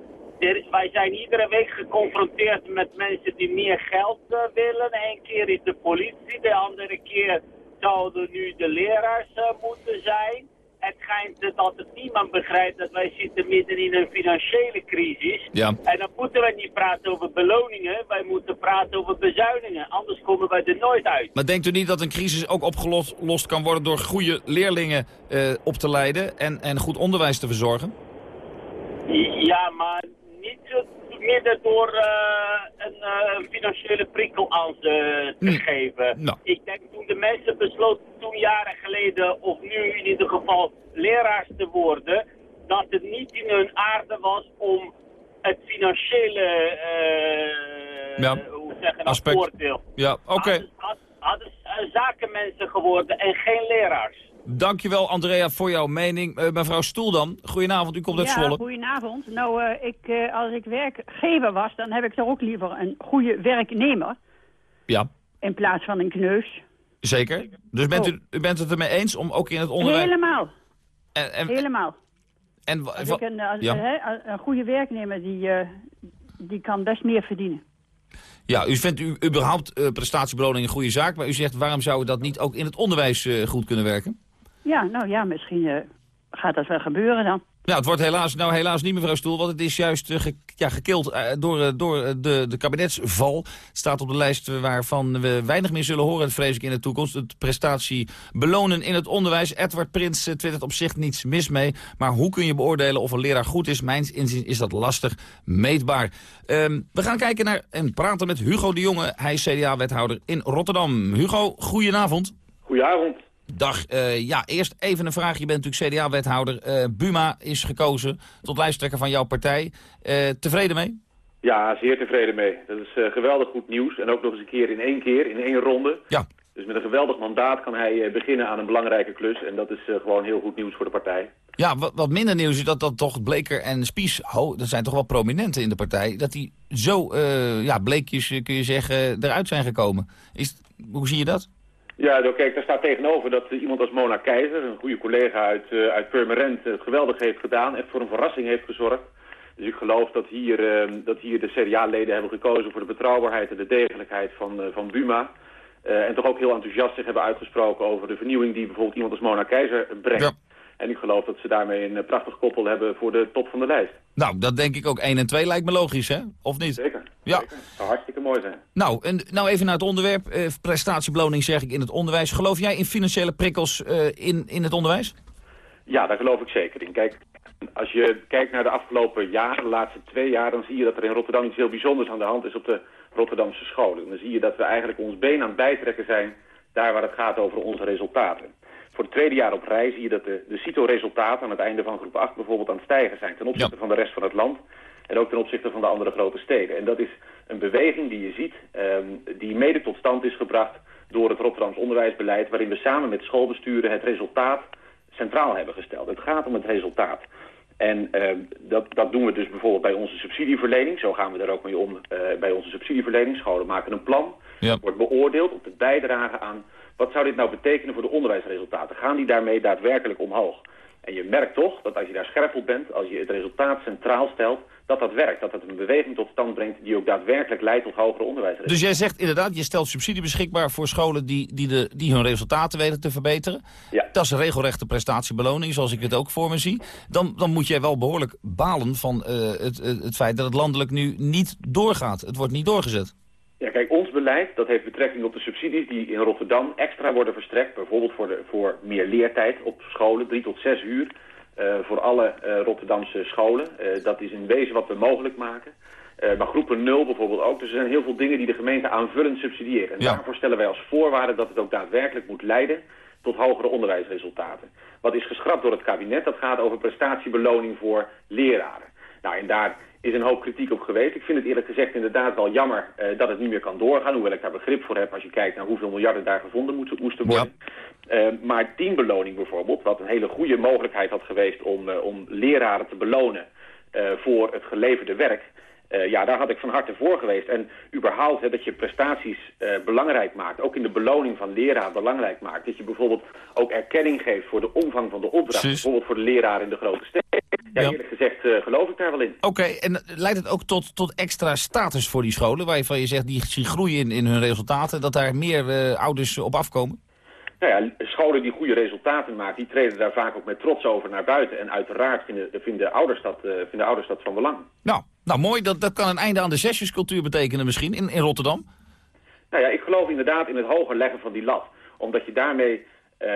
Er, wij zijn iedere week geconfronteerd met mensen die meer geld uh, willen. Eén keer is de politie, de andere keer zouden nu de leraars uh, moeten zijn. Het schijnt dat het niemand begrijpt dat wij zitten midden in een financiële crisis. Ja. En dan moeten we niet praten over beloningen, wij moeten praten over bezuiningen. Anders komen wij er nooit uit. Maar denkt u niet dat een crisis ook opgelost kan worden door goede leerlingen uh, op te leiden en, en goed onderwijs te verzorgen? Ja, maar niet midden door uh, een uh, financiële prikkel aan ze te Mm. geven. Nou. Ik denk toen de mensen besloten toen jaren geleden, of nu in ieder geval leraars te worden, dat het niet in hun aarde was om het financiële uh, Ja. hoe zeggen, dat Aspect. voordeel. Ja, oké. Hadden, had- hadden zakenmensen geworden en geen leraars. Dankjewel Andrea voor jouw mening. Uh, mevrouw Stoel dan, goedenavond, u komt uit ja, Zwolle. goedenavond. Nou, eh, ik, eh, als ik werkgever was, dan heb ik toch ook liever een goede werknemer Ja, in plaats van een kneus. zeker. Dus bent u, u bent het ermee eens om ook in het onderwijs... Helemaal, En, en, helemaal. en, Als ik een, als- ja. een goede werknemer, die, eh, die kan best meer verdienen. ja, u vindt u überhaupt uh, prestatiebeloning een goede zaak, maar u zegt waarom zou dat niet ook in het onderwijs uh, goed kunnen werken? Ja, nou ja, misschien eh, gaat dat wel gebeuren dan. Ja, het wordt helaas, nou helaas niet mevrouw Stoel, want het is juist uh, ge, ja, gekild uh, door, door de, de kabinetsval. Het staat op de lijst waarvan we weinig meer zullen horen, vrees ik, in de toekomst. Het prestatie belonen in het onderwijs. Edward Prins twittert op zich niets mis mee. Maar hoe kun je beoordelen of een leraar goed is? Mijns inziens is dat lastig meetbaar. Um, we gaan kijken naar en praten met Hugo de Jonge. Hij is CDA-wethouder in Rotterdam. Hugo, goedenavond. Goedenavond. Dag. Uh, ja, eerst even een vraag. Je bent natuurlijk CDA-wethouder. Uh, Buma is gekozen tot lijsttrekker van jouw partij. Uh, tevreden mee? Ja, zeer tevreden mee. Dat is geweldig goed nieuws. En ook nog eens een keer in één keer, in één ronde. Ja. Dus met een geweldig mandaat kan hij beginnen aan een belangrijke klus. En dat is gewoon heel goed nieuws voor de partij. Ja, wat, wat minder nieuws is dat, dat toch Bleker en Spies, oh, dat zijn toch wel prominenten in de partij, dat die zo, ja, bleekjes kun je zeggen, eruit zijn gekomen. Is, hoe zie je dat? Ja, nou, kijk, daar staat tegenover dat iemand als Mona Keizer, een goede collega uit, uh, uit Purmerend, het geweldig heeft gedaan. Echt voor een verrassing heeft gezorgd. Dus ik geloof dat hier, uh, dat hier de CDA-leden hebben gekozen voor de betrouwbaarheid en de degelijkheid van, uh, van Buma. en toch ook heel enthousiast zich hebben uitgesproken over de vernieuwing die bijvoorbeeld iemand als Mona Keizer brengt. Ja. En ik geloof dat ze daarmee een prachtig koppel hebben voor de top van de lijst. Nou, dat denk ik ook 1 en 2 lijkt me logisch, hè? Of niet? Zeker. Ja. Zeker. Dat zou hartstikke mooi zijn. Nou, en, nou even naar het onderwerp. Uh, prestatiebeloning zeg ik in het onderwijs. Geloof jij in financiële prikkels uh, in, in het onderwijs? Ja, daar geloof ik zeker in. Kijk, als je kijkt naar de afgelopen jaren, de laatste twee jaar... dan zie je dat er in Rotterdam iets heel bijzonders aan de hand is op de Rotterdamse scholen. Dan zie je dat we eigenlijk ons been aan het bijtrekken zijn... daar waar het gaat over onze resultaten. Voor het tweede jaar op rij zie je dat de, de CITO-resultaten aan het einde van groep 8 bijvoorbeeld aan het stijgen zijn ten opzichte ja. van de rest van het land en ook ten opzichte van de andere grote steden. En dat is een beweging die je ziet, um, die mede tot stand is gebracht door het Rotterdams onderwijsbeleid, waarin we samen met schoolbesturen het resultaat centraal hebben gesteld. Het gaat om het resultaat. En uh, dat, dat doen we dus bijvoorbeeld bij onze subsidieverlening. Zo gaan we daar ook mee om uh, bij onze subsidieverlening. Scholen maken een plan. Ja. Wordt beoordeeld op de bijdrage aan... wat zou dit nou betekenen voor de onderwijsresultaten? Gaan die daarmee daadwerkelijk omhoog? En je merkt toch dat als je daar scherp op bent, als je het resultaat centraal stelt, dat dat werkt. Dat het een beweging tot stand brengt die ook daadwerkelijk leidt tot hogere onderwijsresultaten. Dus jij zegt inderdaad, je stelt subsidie beschikbaar voor scholen die, die, de, die hun resultaten weten te verbeteren. Ja. Dat is een regelrechte prestatiebeloning, zoals ik het ook voor me zie. Dan, dan moet jij wel behoorlijk balen van uh, het, het feit dat het landelijk nu niet doorgaat. Het wordt niet doorgezet. Ja, kijk, ons beleid dat heeft betrekking op de subsidies die in Rotterdam extra worden verstrekt. Bijvoorbeeld voor, de, voor meer leertijd op scholen, drie tot zes uur. Uh, voor alle uh, Rotterdamse scholen. Uh, dat is in wezen wat we mogelijk maken. maar groepen 0 bijvoorbeeld ook. Dus er zijn heel veel dingen die de gemeente aanvullend subsidiëren. En Ja. daarvoor stellen wij als voorwaarde dat het ook daadwerkelijk moet leiden tot hogere onderwijsresultaten. Wat is geschrapt door het kabinet, dat gaat over prestatiebeloning voor leraren. Nou, en daar is een hoop kritiek op geweest. Ik vind het eerlijk gezegd inderdaad wel jammer uh, dat het niet meer kan doorgaan. Hoewel ik daar begrip voor heb als je kijkt naar hoeveel miljarden daar gevonden moet, moesten worden. Uh, maar teambeloning bijvoorbeeld, wat een hele goede mogelijkheid had geweest om, uh, om leraren te belonen voor het geleverde werk. ja, daar had ik van harte voor geweest. En überhaupt hè, dat je prestaties belangrijk maakt, ook in de beloning van leraar belangrijk maakt. Dat je bijvoorbeeld ook erkenning geeft voor de omvang van de opdracht. Precies. Bijvoorbeeld voor de leraar in de grote steden. Ja, Ja. eerlijk gezegd geloof ik daar wel in. Oké, en leidt het ook tot, tot extra status voor die scholen... waarvan je zegt, die zien groeien in, in hun resultaten... dat daar meer ouders op afkomen? Nou ja, scholen die goede resultaten maken, die treden daar vaak ook met trots over naar buiten. En uiteraard vinden, vinden, ouders, dat, uh, vinden ouders dat van belang. Nou, nou mooi, dat, dat kan een einde aan de zesjescultuur betekenen misschien in, in Rotterdam. Nou ja, ik geloof inderdaad in het hoger leggen van die lat. Omdat je daarmee uh,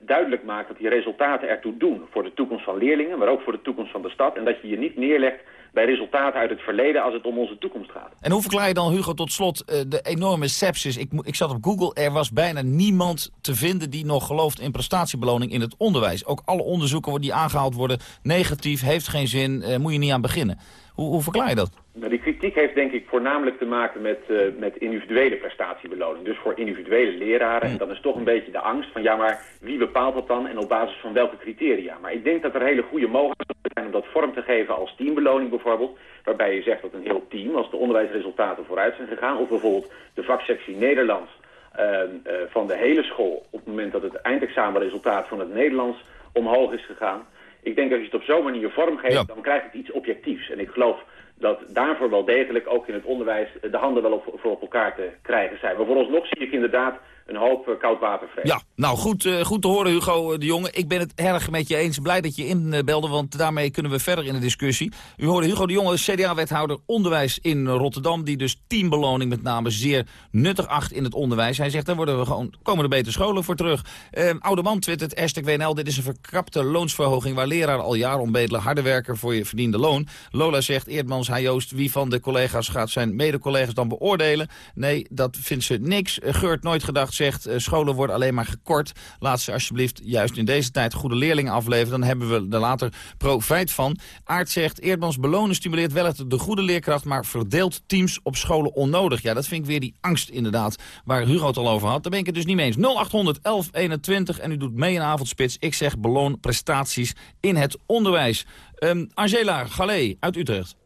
duidelijk maakt dat die resultaten ertoe doen voor de toekomst van leerlingen, maar ook voor de toekomst van de stad. En dat je je niet neerlegt bij resultaten uit het verleden als het om onze toekomst gaat. En hoe verklaar je dan, Hugo, tot slot uh, de enorme sepsis? Ik, ik zat op Google, er was bijna niemand te vinden die nog gelooft in prestatiebeloning in het onderwijs. Ook alle onderzoeken die aangehaald worden, negatief, heeft geen zin, uh, moet je niet aan beginnen. Hoe, hoe verklaar je dat? Nou, die kritiek heeft denk ik voornamelijk te maken met, uh, met individuele prestatiebeloning. Dus voor individuele leraren. En dan is toch een beetje de angst van ja, maar wie bepaalt dat dan en op basis van welke criteria? Maar ik denk dat er hele goede mogelijkheden zijn om dat vorm te geven als teambeloning bijvoorbeeld. Waarbij je zegt dat een heel team, als de onderwijsresultaten vooruit zijn gegaan. Of bijvoorbeeld de vaksectie Nederlands uh, uh, van de hele school. Op het moment dat het eindexamenresultaat van het Nederlands omhoog is gegaan. Ik denk dat als je het op zo'n manier vormgeeft, ja. dan krijgt het iets objectiefs. En ik geloof dat daarvoor wel degelijk ook in het onderwijs de handen wel op, voor op elkaar te krijgen zijn. Maar vooralsnog zie ik inderdaad een hoop uh, koud water. Ja, nou goed, uh, goed te horen Hugo de Jonge. Ik ben het erg met je eens. Blij dat je inbelde, want daarmee kunnen we verder in de discussie. U hoorde Hugo de Jonge, CDA-wethouder onderwijs in Rotterdam... die dus teambeloning met name zeer nuttig acht in het onderwijs. Hij zegt, daar worden we gewoon, komen er betere scholen voor terug. Uh, oude man twittert, hashtag WNL, dit is een verkrapte loonsverhoging... waar leraren al jaren om bedelen, harde werken voor je verdiende loon. Lola zegt, Eerdmans, hij Joost, wie van de collega's gaat zijn mede-collega's dan beoordelen? Nee, dat vindt ze niks. Geurt nooit gedacht zegt, uh, scholen worden alleen maar gekort. Laat ze alsjeblieft juist in deze tijd goede leerlingen afleveren. Dan hebben we er later profijt van. Aard zegt, Eerdmans belonen stimuleert wel het de goede leerkracht... maar verdeelt teams op scholen onnodig. Ja, dat vind ik weer die angst inderdaad, waar Hugo het al over had. Daar ben ik het dus niet mee eens. 0800 1121 en u doet mee in avondspits. Ik zeg beloon prestaties in het onderwijs. Um, Angela Galé uit Utrecht.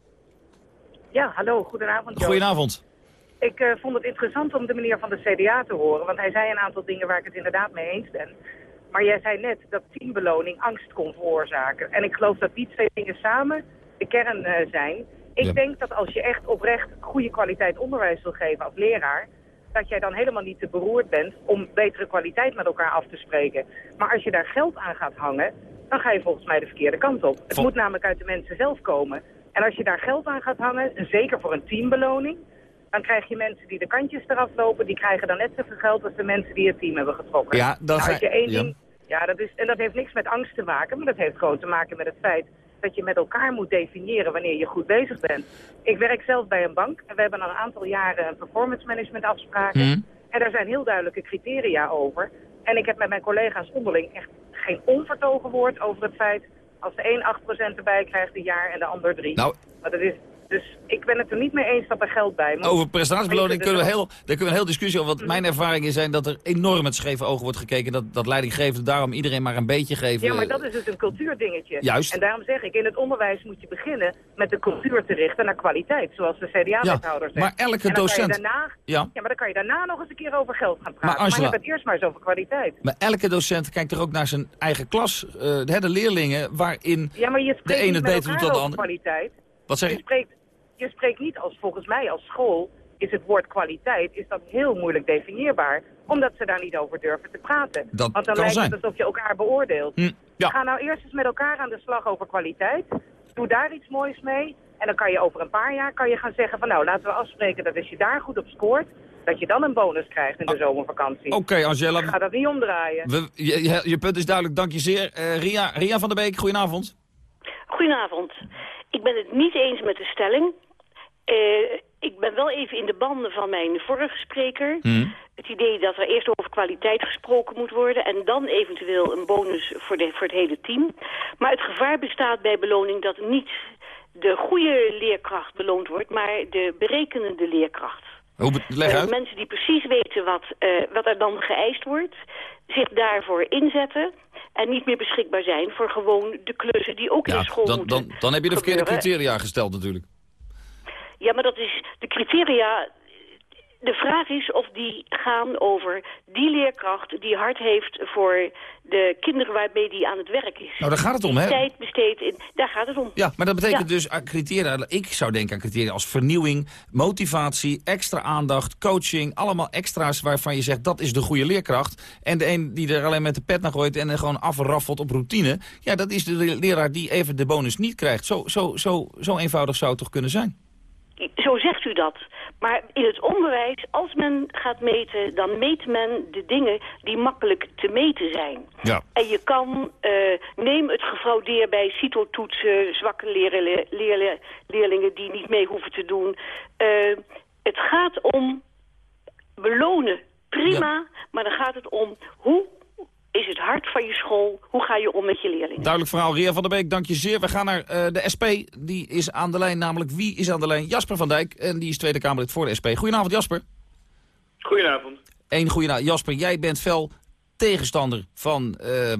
Ja, hallo, goedenavond. Goedenavond. Ik uh, vond het interessant om de meneer van de CDA te horen, want hij zei een aantal dingen waar ik het inderdaad mee eens ben. Maar jij zei net dat teambeloning angst kon veroorzaken. En ik geloof dat die twee dingen samen de kern uh, zijn. Ik ja. denk dat als je echt oprecht goede kwaliteit onderwijs wil geven als leraar, dat jij dan helemaal niet te beroerd bent om betere kwaliteit met elkaar af te spreken. Maar als je daar geld aan gaat hangen, dan ga je volgens mij de verkeerde kant op. Het moet namelijk uit de mensen zelf komen. En als je daar geld aan gaat hangen, zeker voor een teambeloning, dan krijg je mensen die de kantjes eraf lopen, die krijgen dan net zoveel geld als de mensen die het team hebben getrokken. Ja, dan nou, als je één ja. ding, ja, dat is, en dat heeft niks met angst te maken, maar dat heeft gewoon te maken met het feit dat je met elkaar moet definiëren wanneer je goed bezig bent. Ik werk zelf bij een bank en we hebben al een aantal jaren performance management afspraken. Hmm. En daar zijn heel duidelijke criteria over. En ik heb met mijn collega's onderling echt geen onvertogen woord over het feit... als de een 8% erbij krijgt een jaar en de ander 3. Nou. Maar dat is, dus ik ben het er niet mee eens dat er geld bij moet. Over prestatiebeloning kunnen we heel, daar kunnen we een heel discussie over. Want mijn ervaringen zijn dat er enorm met scheve ogen wordt gekeken. Dat, dat leidinggevenden daarom iedereen maar een beetje geven. Ja, maar dat is dus een cultuurdingetje. Juist. En daarom zeg ik, in het onderwijs moet je beginnen met de cultuur te richten naar kwaliteit. Zoals de CDA-wethouder ja, zegt. Maar elke docent... Daarna, ja. ja, maar dan kan je daarna nog eens een keer over geld gaan praten. Maar, Angela, maar je hebt het eerst maar eens over kwaliteit. Maar elke docent kijkt er ook naar zijn eigen klas. Uh, de, leerlingen waarin ja, maar je de een het beter doet dan de ander. kwaliteit. Wat zeg je? Je spreekt, je spreekt niet als, volgens mij als school, is het woord kwaliteit, is dat heel moeilijk definieerbaar. Omdat ze daar niet over durven te praten. Dat Want dan kan lijkt zijn. het alsof je elkaar beoordeelt. Hm, ja. Ga nou eerst eens met elkaar aan de slag over kwaliteit. Doe daar iets moois mee. En dan kan je over een paar jaar kan je gaan zeggen van nou, laten we afspreken dat als je daar goed op scoort, dat je dan een bonus krijgt in de zomervakantie. Oké, okay, Angela. Ik ga dat niet omdraaien. We, je, je, je, punt is duidelijk, dank je zeer. Uh, Ria, Ria van der Beek, goedenavond. Goedenavond. Ik ben het niet eens met de stelling. Uh, ik ben wel even in de banden van mijn vorige spreker. Hmm. Het idee dat er eerst over kwaliteit gesproken moet worden... en dan eventueel een bonus voor, de, voor het hele team. Maar het gevaar bestaat bij beloning dat niet de goede leerkracht beloond wordt... maar de berekenende leerkracht. Hoe leg uit? Uh, mensen die precies weten wat, uh, wat er dan geëist wordt... zich daarvoor inzetten en niet meer beschikbaar zijn... voor gewoon de klussen die ook ja, in school dan, moeten dan, dan heb je de verkeerde gebeuren. criteria gesteld natuurlijk. Ja, maar dat is de criteria... De vraag is of die gaan over die leerkracht die hard heeft voor de kinderen waarmee die aan het werk is. Nou, daar gaat het om, hè? tijd besteedt in... Daar gaat het om. Ja, maar dat betekent Ja. dus aan criteria... Ik zou denken aan criteria als vernieuwing, motivatie, extra aandacht, coaching. Allemaal extra's waarvan je zegt dat is de goede leerkracht. En de een die er alleen met de pet naar gooit en er gewoon afraffelt op routine. Ja, dat is de leraar die even de bonus niet krijgt. Zo, zo, zo, zo eenvoudig zou het toch kunnen zijn? Zo zegt u dat. Maar in het onderwijs, als men gaat meten, dan meet men de dingen die makkelijk te meten zijn. Ja. En je kan, eh, neem het gefraudeer bij CITO-toetsen, zwakke leerle- leerle- leerlingen die niet mee hoeven te doen. Eh, het gaat om belonen, prima, maar dan gaat het om hoe is het hart van je school, hoe ga je om met je leerlingen. Duidelijk verhaal. Ria van der Beek, dank je zeer. We gaan naar eh, de SP. Die is aan de lijn, namelijk wie is aan de lijn? Jasper van Dijk. En die is Tweede Kamerlid voor de SP. Goedenavond, Jasper. Goedenavond. Eén goedenavond. Jasper, jij bent fel tegenstander van, eh,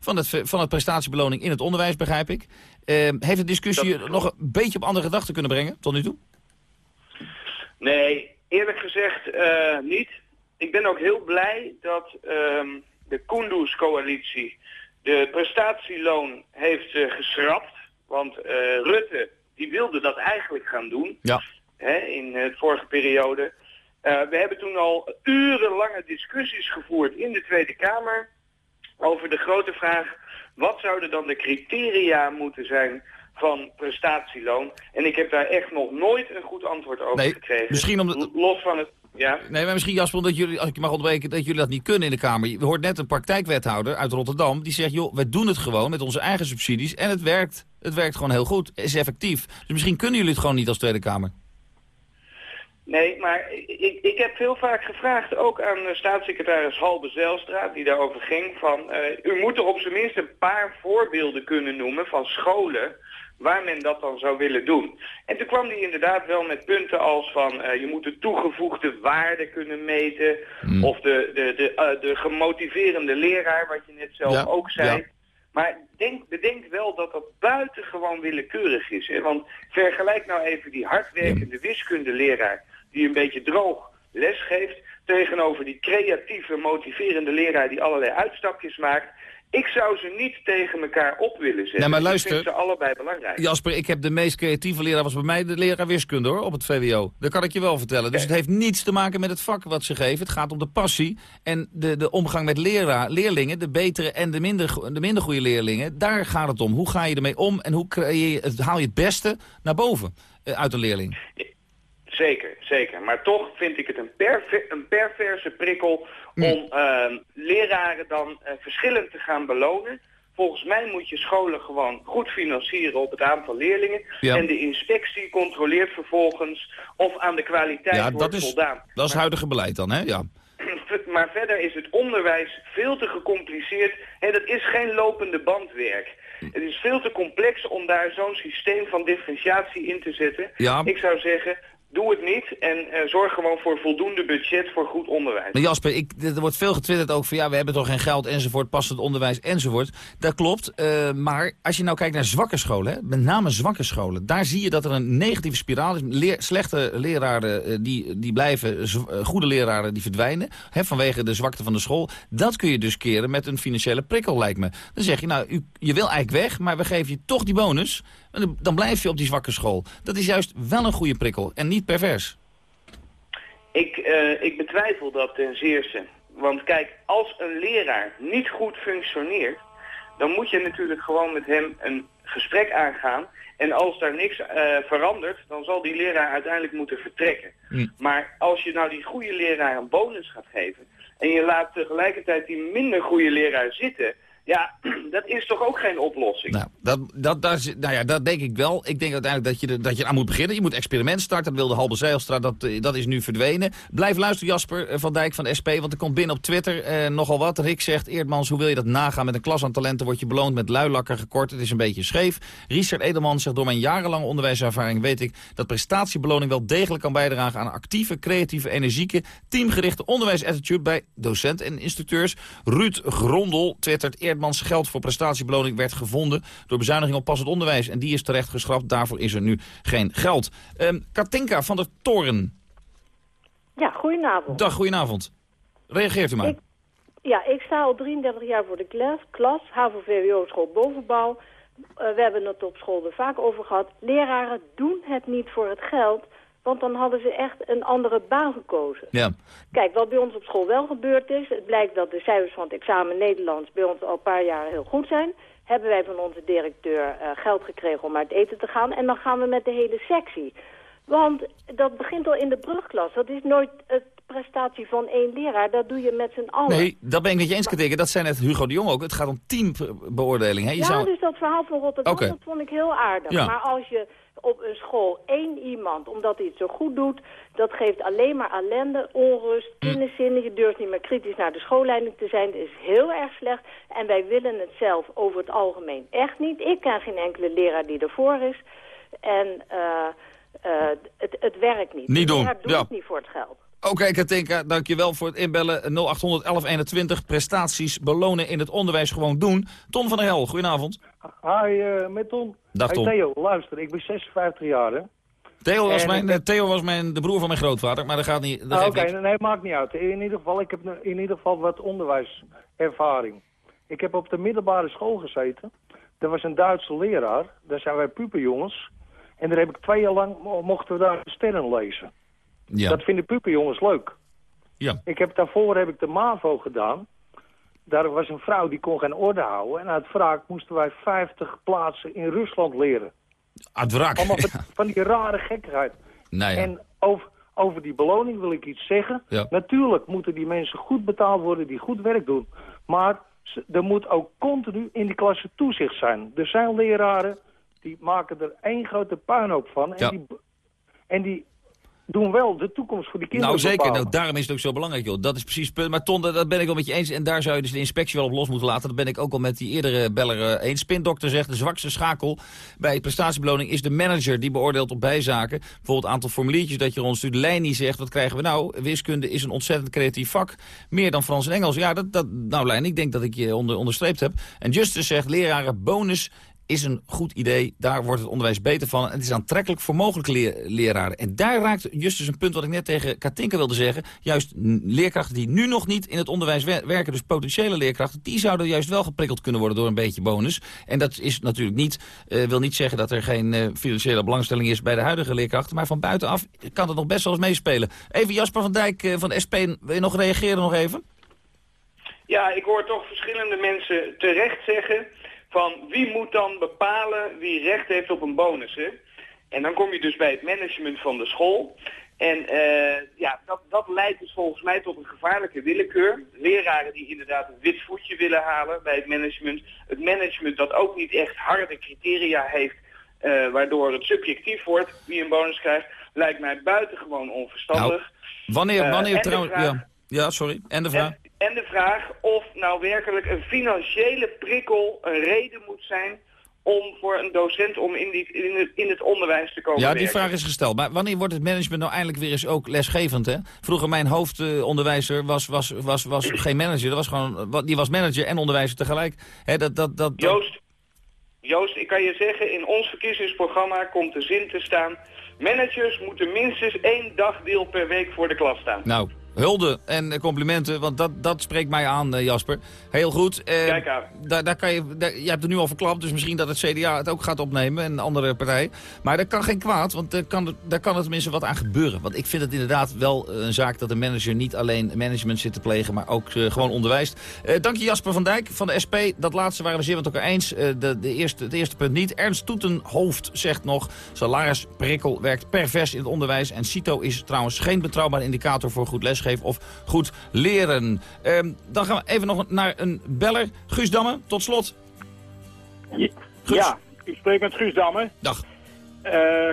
van, het, van het prestatiebeloning in het onderwijs, begrijp ik. Eh, heeft de discussie Dat- nog een beetje op andere gedachten kunnen brengen, tot nu toe? Nee, eerlijk gezegd eh, niet. Ik ben ook heel blij dat ehm, de Kunduz-coalitie de prestatieloon heeft eh, geschrapt. Want eh, Rutte, die wilde dat eigenlijk gaan doen Ja. hè, in de vorige periode. Eh, we hebben toen al urenlange discussies gevoerd in de Tweede Kamer over de grote vraag... wat zouden dan de criteria moeten zijn van prestatieloon? En ik heb daar echt nog nooit een goed antwoord over Nee, gekregen. misschien L- Los van het... Ja? Nee, maar misschien Jasper, omdat jullie, als ik je mag onderbreken, dat jullie dat niet kunnen in de Kamer. Je hoort net een praktijkwethouder uit Rotterdam, die zegt, joh, we doen het gewoon met onze eigen subsidies en het werkt. Het werkt gewoon heel goed, is effectief. Dus misschien kunnen jullie het gewoon niet als Tweede Kamer. Nee, maar ik, ik heb heel vaak gevraagd, ook aan eh, staatssecretaris Halbe Zijlstra, die daarover ging, van eh, u moet er op zijn minst een paar voorbeelden kunnen noemen van scholen waar men dat dan zou willen doen. En toen kwam hij inderdaad wel met punten als van eh, je moet de toegevoegde waarde kunnen meten, of de, de, de, de gemotiverende leraar, wat je net zelf Ja, ook zei. ja. Maar denk, bedenk wel dat dat buitengewoon willekeurig is. Hè? Want vergelijk nou even die hardwerkende wiskundeleraar die een beetje droog les geeft... tegenover die creatieve, motiverende leraar die allerlei uitstapjes maakt. Ik zou ze niet tegen elkaar op willen zetten. Nee, maar Ik luister. vind ze allebei belangrijk. Jasper, ik heb de meest creatieve leraar, was bij mij de leraar wiskunde hoor, op het VWO. Dat kan ik je wel vertellen. Dus het heeft niets te maken met het vak wat ze geven. Het gaat om de passie en de, de omgang met leraar, leerlingen, de betere en de minder, de minder goede leerlingen. Daar gaat het om. Hoe ga je ermee om en hoe creëer je, haal je het beste naar boven eh, uit een leerling? Zeker, zeker. Maar toch vind ik het een, perver- een perverse prikkel Mm. om ehm, leraren dan eh, verschillend te gaan belonen. Volgens mij moet je scholen gewoon goed financieren op het aantal leerlingen. Ja. En de inspectie controleert vervolgens of aan de kwaliteit Ja, dat is, voldaan. dat is huidige beleid dan, hè? Ja. Maar verder is het onderwijs veel te gecompliceerd. En dat is geen lopende bandwerk. Het is veel te complex om daar zo'n systeem van differentiatie in te zetten. Ja. Ik zou zeggen, doe het niet en eh, zorg gewoon voor voldoende budget voor goed onderwijs. Maar Jasper, ik, er wordt veel getwitterd ook van ja, we hebben toch geen geld enzovoort, passend onderwijs enzovoort. Dat klopt, eh, maar als je nou kijkt naar zwakke scholen, hè, met name zwakke scholen, daar zie je dat er een negatieve spiraal is. Slechte leraren eh, die, die blijven, goede leraren die verdwijnen, hè, vanwege de zwakte van de school. Dat kun je dus keren met een financiële prikkel, lijkt me. Dan zeg je nou, u, je wil eigenlijk weg, maar we geven je toch die bonus. Dan- blijf je op die zwakke school. Dat is juist wel een goede prikkel en niet pervers. Ik, eh, ik betwijfel dat ten zeerste. Want kijk, als een leraar niet goed functioneert, dan moet je natuurlijk gewoon met hem een gesprek aangaan. En als daar niks eh, verandert, dan zal die leraar uiteindelijk moeten vertrekken. Maar als je nou die goede leraar een bonus gaat geven en je laat tegelijkertijd die minder goede leraar zitten, ja, dat is toch ook geen oplossing. Nou, dat, dat, dat, nou ja, dat denk ik wel. Ik denk uiteindelijk dat je, dat je aan moet beginnen. Je moet experiment starten. Dat wilde Halbe Zijlstra, dat, eh, dat is nu verdwenen. Blijf luisteren, Jasper eh, van Dijk van SP, want er komt binnen op Twitter eh, nogal wat. Rick zegt, Eerdmans, hoe wil je dat nagaan? Met een klas aan talenten word je beloond met luilakker gekort. Het is een beetje scheef. Richard Edelman zegt, door mijn jarenlange onderwijservaring weet ik dat prestatiebeloning wel degelijk kan bijdragen aan actieve, creatieve, energieke, teamgerichte onderwijsattitude bij docenten en instructeurs. Ruud Grondel twittert, Eerdmans geld voor prestatiebeloning werd gevonden door bezuiniging op passend onderwijs. En die is terecht geschrapt, daarvoor is er nu geen geld. Ehm Katinka van der Toren, Ja, goedenavond. dag, goedenavond. Reageert u maar. Ik- Ja, ik sta al 33 jaar voor de klas, klas HAVO-VWO-school bovenbouw. Eh, we hebben het op school er vaak over gehad. Leraren doen het niet voor het geld, want dan hadden ze echt een andere baan gekozen. Ja. Kijk, wat bij ons op school wel gebeurd is... het blijkt dat de cijfers van het examen Nederlands bij ons al een paar jaar heel goed zijn... hebben wij van onze directeur eh, geld gekregen om uit eten te gaan... en dan gaan we met de hele sectie. Want dat begint al in de brugklas. Dat is nooit het prestatie van één leraar. Dat doe je met z'n allen. Nee, dat ben ik met je eens, Katinka. Dat zei net Hugo de Jong ook. Het gaat om teambeoordeling. Hè? Je ja, zou... dus dat verhaal van Rotterdam, dat vond ik heel aardig. Ja. Maar als je op een school één iemand, omdat hij het zo goed doet... dat geeft alleen maar ellende, onrust, Hm. kinderzinnen. Je durft niet meer kritisch naar de schoolleiding te zijn. Dat is heel erg slecht. En wij willen het zelf over het algemeen echt niet. Ik ken geen enkele leraar die ervoor is. En eh, eh, het, het werkt niet. Niet De doen, doet ja. het niet voor het geld. Oké, Katinka, dankjewel voor het inbellen. 0800 1121, prestaties belonen in het onderwijs gewoon doen. Ton van der Hel, goedenavond. Hi, eh, met Ton. Dag, Hey, Ton. Theo, luister, ik ben 56 jaar, hè. Theo was, En mijn, eh, Theo was mijn, de broer van mijn grootvader, maar dat gaat niet. Ah, Oké, nee, maakt niet uit. In ieder geval, ik heb in ieder geval wat onderwijservaring. Ik heb op de middelbare school gezeten. Er was een Duitse leraar. Daar zijn wij puberjongens. En daar heb ik twee jaar lang mo- mochten we daar sterren lezen. Ja. Dat vinden pupenjongens leuk. Ja. Ik heb, daarvoor heb ik de MAVO gedaan. Daar was een vrouw die kon geen orde houden. En uit wraak moesten wij 50 plaatsen in Rusland leren. Uit wraak. Allemaal van, van die rare gekkigheid. Nou ja. En over, over die beloning wil ik iets zeggen. Ja. Natuurlijk moeten die mensen goed betaald worden die goed werk doen. Maar er moet ook continu in die klasse toezicht zijn. Er zijn leraren die maken er één grote puinhoop van. En, Ja. die, en die doen wel de toekomst voor die kinderen Nou zeker, nou, daarom is het ook zo belangrijk, joh. Dat is precies het punt. Maar Ton, dat dat ben ik wel met je eens. En daar zou je dus de inspectie wel op los moeten laten. Dat ben ik ook al met die eerdere beller eh, eens. Spindokter zegt, de zwakste schakel bij prestatiebeloning is de manager die beoordeelt op bijzaken. Bijvoorbeeld aantal formuliertjes dat je rondstuurt. De die zegt, wat krijgen we nou? Wiskunde is een ontzettend creatief vak. Meer dan Frans en Engels. Ja, dat, dat, nou Lijn, ik denk dat ik je onder, onderstreept heb. En Justus zegt, leraren bonus is een goed idee. Daar wordt het onderwijs beter van. Het is aantrekkelijk voor mogelijke leraren. En daar raakt Justus een punt wat ik net tegen Katinka wilde zeggen. Juist leerkrachten die nu nog niet in het onderwijs wer- werken, dus potentiële leerkrachten, die zouden juist wel geprikkeld kunnen worden door een beetje bonus. En dat is natuurlijk niet, eh, wil niet zeggen dat er geen eh, financiële belangstelling is bij de huidige leerkrachten. Maar van buitenaf kan het nog best wel eens meespelen. Even Jasper van Dijk eh, van SP, wil je nog reageren nog even? Ja, ik hoor toch verschillende mensen terecht zeggen van wie moet dan bepalen wie recht heeft op een bonus. Hè? En dan kom je dus bij het management van de school. En eh, ja, dat, dat leidt dus volgens mij tot een gevaarlijke willekeur. Leraren die inderdaad een wit voetje willen halen bij het management. Het management dat ook niet echt harde criteria heeft, eh, waardoor het subjectief wordt wie een bonus krijgt, lijkt mij buitengewoon onverstandig. Wanneer, Eh, wanneer trouwens... vraag- Ja, ja, sorry. En de vraag? En de vraag of nou werkelijk een financiële prikkel een reden moet zijn om voor een docent om in, die, in, het, in het onderwijs te komen Ja, die werken. vraag is gesteld. Maar wanneer wordt het management nou eindelijk weer eens ook lesgevend? Hè? Vroeger mijn hoofdonderwijzer was, was, was, was geen manager. Dat was gewoon, die was manager en onderwijzer tegelijk. Hè, dat, dat, dat, dat- Joost, Joost, ik kan je zeggen, in ons verkiezingsprogramma komt de zin te staan... managers moeten minstens één dagdeel per week voor de klas staan. Nou, hulde en eh, complimenten, want dat, dat spreekt mij aan, eh, Jasper. Heel goed. Eh, Kijk aan. Daar, daar kan je, daar, je hebt het nu al verklapt, dus misschien dat het CDA het ook gaat opnemen en andere partijen. Maar dat kan geen kwaad, want daar kan, er- daar kan er tenminste wat aan gebeuren. Want ik vind het inderdaad wel eh, een zaak dat de manager niet alleen management zit te plegen, maar ook gewoon onderwijst. Eh, dank je Jasper van Dijk van de SP. Dat laatste waren we zeer met elkaar eens. Eh, de, de eerste, het eerste punt niet. Ernst Toetenhoofd zegt nog, salarisprikkel werkt pervers in het onderwijs. En CITO is trouwens geen betrouwbare indicator voor goed of goed leren. Ehm, dan gaan we even nog naar een beller. Guus Damme, tot slot. Ja, ik spreek met Guus Damme. Dag. Eh,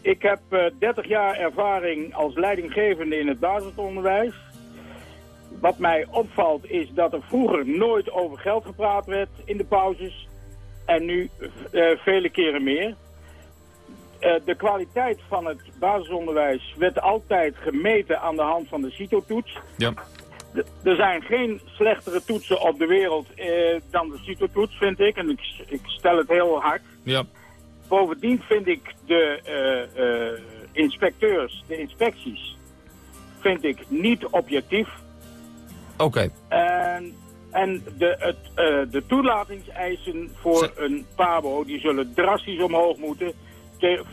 ik heb eh 30 jaar ervaring als leidinggevende in het basisonderwijs. Wat mij opvalt is dat er vroeger nooit over geld gepraat werd in de pauzes. En nu eh, vele keren meer. Eh, de kwaliteit van het basisonderwijs werd altijd gemeten aan de hand van de CITO-toets. Ja. Er zijn geen slechtere toetsen op de wereld eh, dan de CITO-toets, vind ik. En ik, ik stel het heel hard. Ja. Bovendien vind ik de eh, inspecteurs, de inspecties, vind ik niet objectief. Oké. En, en de, het, de toelatingseisen voor een PABO, die zullen drastisch omhoog moeten.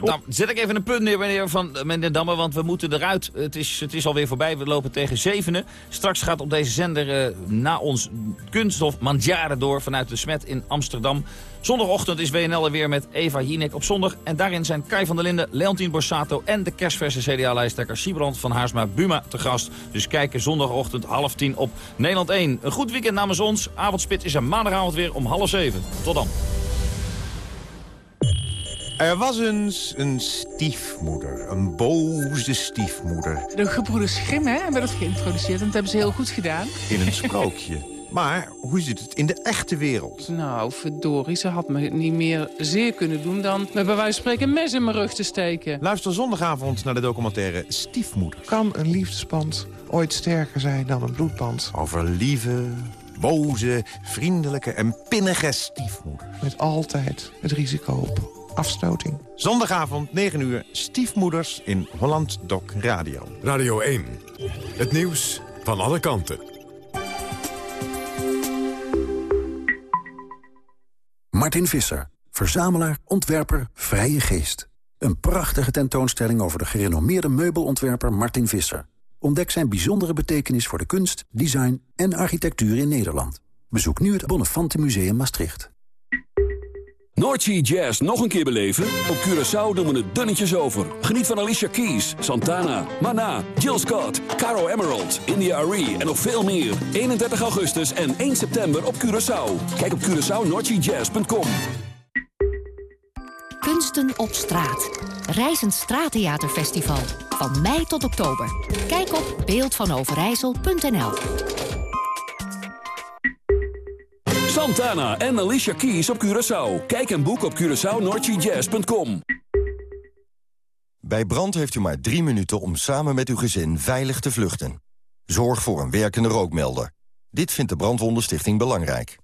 Nou, zet ik even een punt neer, meneer, van, meneer Damme, want we moeten eruit. Het is, het is alweer voorbij, we lopen tegen zevenen. Straks gaat op deze zender eh, na ons kunststof Mandjaren door vanuit de Smet in Amsterdam. Zondagochtend is WNL er weer met Eva Jinek op zondag. En daarin zijn Kai van der Linden, Leontien Borsato en de kerstverse CDA-lijsttrekker Siebrand van Haarsma Buma te gast. Dus kijken zondagochtend half tien op Nederland 1. Een goed weekend namens ons. Avondspit is er maandagavond weer om half zeven. Tot dan. Er was eens een stiefmoeder, een boze stiefmoeder, De gebroeders Grimm hè, hebben dat geïntroduceerd en dat hebben ze heel goed gedaan. in een sprookje. Maar hoe zit het in de echte wereld? Nou, verdorie, ze had me niet meer zeer kunnen doen dan met bij wijze van spreken een mes in mijn rug te steken. Luister zondagavond naar de documentaire Stiefmoeder. Kan een liefdesband ooit sterker zijn dan een bloedband? Over lieve, boze, vriendelijke en pinnige stiefmoeder. Met altijd het risico op afstoting. Zondagavond, 9 uur, Stiefmoeders in Holland Doc Radio. Radio 1. Het nieuws van alle kanten. Martin Visser, verzamelaar, ontwerper, vrije geest. Een prachtige tentoonstelling over de gerenommeerde meubelontwerper Martin Visser. Ontdek zijn bijzondere betekenis voor de kunst, design en architectuur in Nederland. Bezoek nu het Bonnefante Museum Maastricht. Noordsea Jazz nog een keer beleven? Op Curaçao doen we het dunnetjes over. Geniet van Alicia Keys, Santana, Mana, Jill Scott, Caro Emerald, India Arie en nog veel meer. 31 augustus en 1 september op Curaçao. Kijk op CuraçaoNoordseaJazz.com. Kunsten op straat. Reizend Straattheaterfestival. Van mei tot oktober. Kijk op beeldvanoverijssel.nl Santana en Alicia Keys op Curaçao. Kijk en boek op CuraçaoNoordseaJazz.com. Bij brand heeft u maar drie minuten om samen met uw gezin veilig te vluchten. Zorg voor een werkende rookmelder. Dit vindt de Brandwondenstichting belangrijk.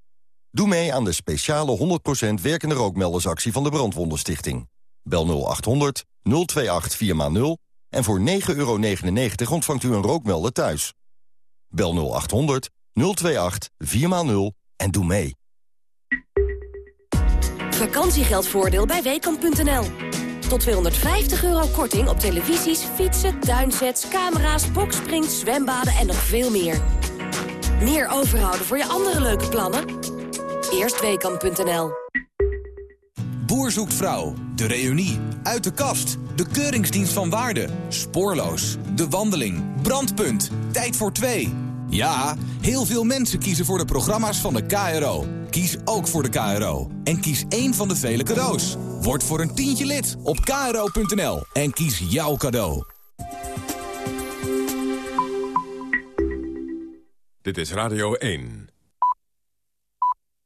Doe mee aan de speciale 100% werkende rookmeldersactie van de Brandwondenstichting. Bel 0800 028 4x0 en voor 9,99 ontvangt u een rookmelder thuis. Bel 0800 028 4x0 en doe mee. Vakantiegeldvoordeel bij Weekamp.nl. Tot 250 euro korting op televisies, fietsen, tuinsets, camera's, boksprings, zwembaden en nog veel meer. Meer overhouden voor je andere leuke plannen? Eerst Weekamp.nl. Boer zoekt vrouw, de reunie, uit de kast, de keuringsdienst van waarde, spoorloos, de wandeling, brandpunt, tijd voor twee... Ja, heel veel mensen kiezen voor de programma's van de KRO. Kies ook voor de KRO. En kies één van de vele cadeaus. Word voor een tientje lid op kro.nl en kies jouw cadeau. Dit is Radio 1.